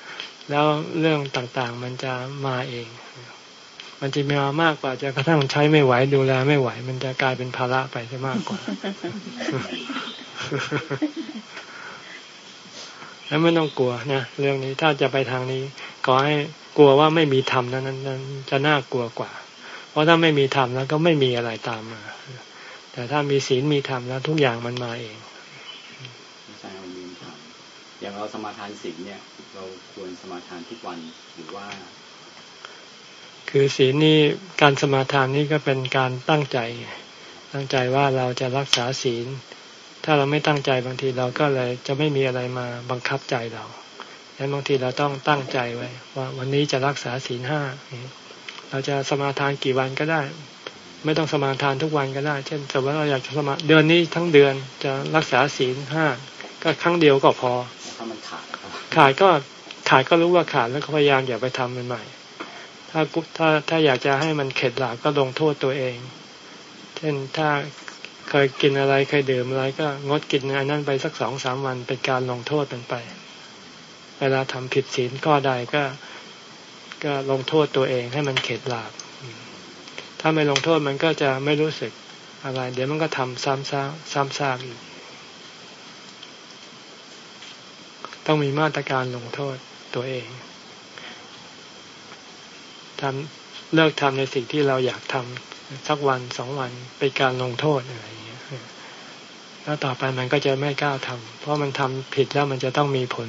แล้วเรื่องต่างๆ มันจะมาเอง มันจะมีมามากกว่าจะกระทั่งใช้ไม่ไหวดูแลไม่ไหว มันจะกลายเป็นภาระไปซะมากกว่า แล้วไม่ต้องกลัวนะเรื่องนี้ถ้าจะไปทางนี้ขอให้กลัวว่าไม่มีธรรมนั้นนั้นจะน่ากลัวกว่า เพราะถ้าไม่มีธรรมแล้วก็ไม่มีอะไรตามมา แต่ถ้ามีศีลมีธรรมแล้วทุกอย่างมันมาเองใช่มีธรรมอย่างเรา สมาทานศีลเนี่ย เราควรสมาทานทุกวันหรือว่า คือศีลนี่การสมาทานนี่ก็เป็นการตั้งใจ ตั้งใจว่าเราจะรักษาศีล ถ้าเราไม่ตั้งใจบางทีเราก็เลยจะไม่มีอะไรมาบังคับใจเราดังนั้นบางทีเราต้องตั้งใจไว้ ว่าวันนี้จะรักษาศีลห้าเราจะสมาทานกี่วันก็ได้ ไม่ต้องสมาทานทุกวันก็ได้ เช่นสมมติเราอยากจะสมาเดือนนี้ทั้งเดือนจะรักษาศีลห้าก็ครั้งเดียวก็พอ ถ้ามันขาดขาดก็ขาดก็รู้ว่าขาดแล้วก็พยายามอย่าไปทำมันใหม่ ถ้าถ้าถ้าอยากจะให้มันเข็ดหลาบก็ลงโทษตัวเอง เช่นถ้าเคยกินอะไรเคยดื่มอะไรก็งดกินอันนั้นไปสักสองสามวันเป็นการลงโทษมันไป เวลาทำผิดศีลก็ใดก็ก็ลงโทษตัวเองให้มันเข็ดหลาบ ถ้าไม่ลงโทษมันก็จะไม่รู้สึกอะไร เดี๋ยวมันก็ทำซ้ำซากซ้ำซากอีก ต้องมีมาตรการลงโทษตัวเองทำเลิกทำในสิ่งที่เราอยากทำสักวันสองวันเป็นการลงโทษอะไรอย่างเงี้ยแล้วต่อไปมันก็จะไม่กล้าทำเพราะมันทำผิดแล้วมันจะต้องมีผล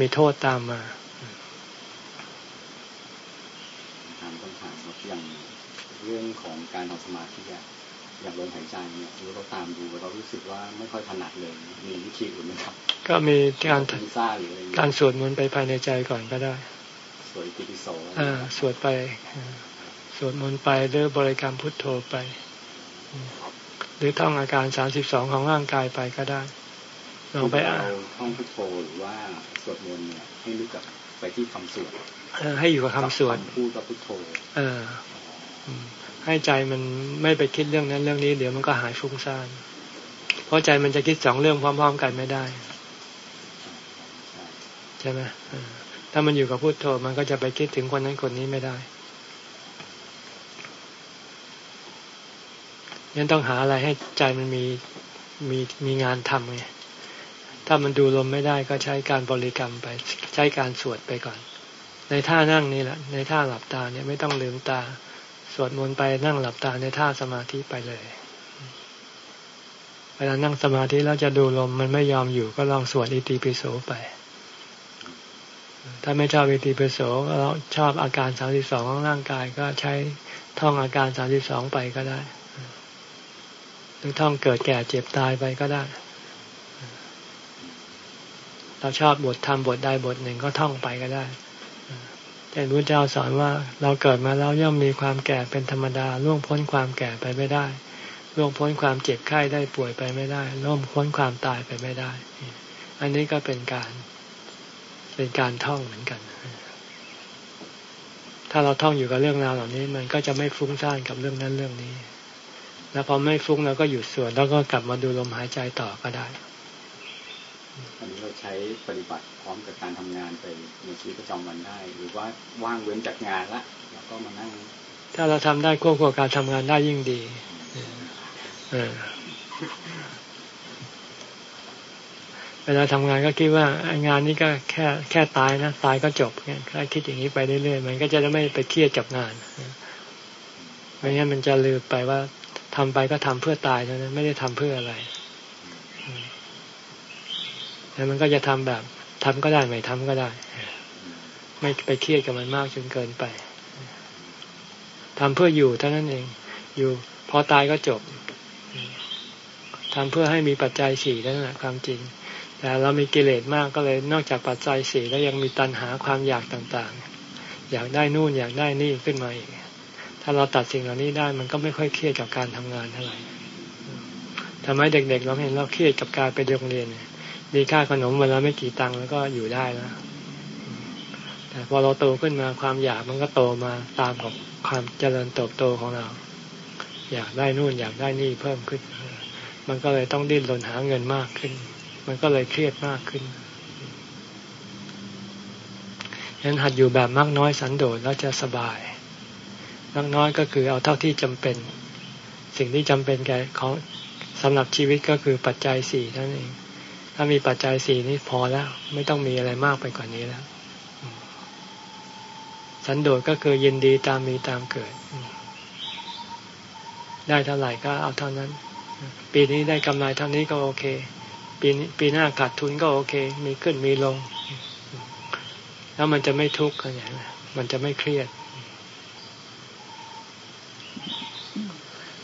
มีโทษตามมาถามต้องถามอย่างเรื่องของการทำสมาธิ อย่างลมหายใจเนี่ยเราตามดูเรารู้สึกว่าไม่ค่อยถนัดเลย มีวิธีอื่นไหมครับ ก็มีการการสวดมนต์ไปภายในใจก่อนก็ได้ สวดติปิโสอ่าสวดไปสวดมนต์ไปหรือบริกรรมพุทโธไป หรือท่องอาการสามสิบสองของร่างกายไปก็ได้ลองไปอ่านท่องพุทโธหรือว่าสวดมนต์เนี่ยให้รู้จักไปที่คำสวดให้อยู่กับคำสวดพูดกับพุทโธเออ ให้ใจมันไม่ไปคิดเรื่องนั้นเรื่องนี้เดี๋ยวมันก็หายฟุ้งซ่านเพราะใจมันจะคิดสองเรื่องพร้อม ๆ กันไม่ได้ใช่ไหมถ้ามันอยู่กับพุทโธมันก็จะไปคิดถึงคนนั้นคนนี้ไม่ได้ยังต้องหาอะไรให้ใจมันมีมีมีงานทำไงถ้ามันดูลมไม่ได้ก็ใช้การบริกรรมไปใช้การสวดไปก่อน ในท่านั่งนี่แหละ ในท่าหลับตาเนี่ยไม่ต้องลืมตา สวดมนต์ไปนั่งหลับตาในท่าสมาธิไปเลย เวลานั่งสมาธิแล้วจะดูลมมันไม่ยอมอยู่ก็ลองสวดอิติปิโสไป ถ้าไม่ชอบอิติปิโสก็ชอบอาการสามสิบสองของร่างกายก็ใช้ท่องอาการสามสิบสองไปก็ได้ หรือท่องเกิดแก่เจ็บตายไปก็ได้ เราชอบบทธรรมบทใดบทหนึ่งก็ท่องไปก็ได้ แต่รู้เจ้าสอนว่าเราเกิดมาแล้วย่อมมีความแก่เป็นธรรมดาล่วงพ้นความแก่ไปไม่ได้ล่วงพ้นความเจ็บไข้ได้ป่วยไปไม่ได้ล่วงพ้นความตายไปไม่ได้ อันนี้ก็เป็นการเป็นการท่องเหมือนกัน ถ้าเราท่องอยู่กับเรื่องราวเหล่านี้ มันก็จะไม่ฟุ้งซ่านกับเรื่องนั้นเรื่องนี้ แล้วพอไม่ฟุ้งเราก็หยุดสวดแล้วก็กลับมาดูลมหายใจต่อก็ได้อันนี้เราใช้ปฏิบัติ ร้อมกับการทำงานไปในชีวิตประจำวันได้ หรือว่าว่างเว้นจากงานละแล้วก็มานั่ง ถ้าเราทำได้ควบคู่การทำงานได้ยิ่งดีเวลาทำงานก็คิดว่างานนี้ก็แค่แค่ตายนะตายก็จบเนี่ยถ้าคิดอย่างนี้ไปเรื่อยๆมันก็จะไม่ไปเครียดกับงานไม่งั้นมันจะลืมไปว่าทำไปก็ทำเพื่อตายเท่านั้นไม่ได้ทำเพื่ออะไรแล้วมันก็จะทำแบบ ทำก็ได้ไม่ทำก็ได้ ไม่ไปเครียดกับมันมากจนเกินไปทำเพื่ออยู่เท่านั้นเอง อยู่พอตายก็จบทำเพื่อให้มีปัจจัยสี่นั่นแหละความจริง แต่เรามีกิเลสมากก็เลยนอกจากปัจจัยสี่แล้วยังมีตัณหาความอยากต่างๆ อยากได้นู่นอยากได้นี่ขึ้นมาอีก ถ้าเราตัดสิ่งเหล่านี้ได้มันก็ไม่ค่อยเครียดกับการทำงานเท่าไหร่ทำให้เด็กๆ เราเห็นเราเครียดกับการไปโรงเรียน มีค่าขนมวันละไม่กี่ตังค์แล้วก็อยู่ได้แล้วแต่พอเราโตขึ้นมาความอยากมันก็โตมาตามกับความเจริญเติบโตของเรา อยากได้นู่นอยากได้นี่เพิ่มขึ้น มันก็เลยต้องดิ้นรนหาเงินมากขึ้น มันก็เลยเครียดมากขึ้นฉะนั้นหัดอยู่แบบมากน้อยสันโดษแล้วจะสบายมากน้อยก็คือเอาเท่าที่จำเป็น สิ่งที่จำเป็นแก่ของสำหรับชีวิตก็คือปัจจัยสี่นั่นเอง ถ้ามีปัจจัยสี่นี้พอแล้ว ไม่ต้องมีอะไรมากไปกว่านี้แล้ว สันโดษก็คือยินดีตามมีตามเกิด ได้เท่าไหร่ก็เอาเท่านั้น ปีนี้ได้กำไรเท่านี้ก็โอเค ปีนี้ปีหน้าขาดทุนก็โอเค มีขึ้นมีลง แล้วมันจะไม่ทุกข์กันอย่างมันจะไม่เครียด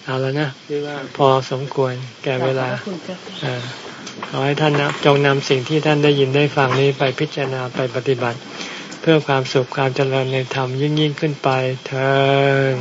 เอาแล้วนะที่ว่าพอสมควรแก่เวลา ขอให้ท่านนะจงนำสิ่งที่ท่านได้ยินได้ฟังนี้ไปพิจารณาไปปฏิบัติ เพื่อความสุขความเจริญในธรรมยิ่งยิ่งขึ้นไปเถิด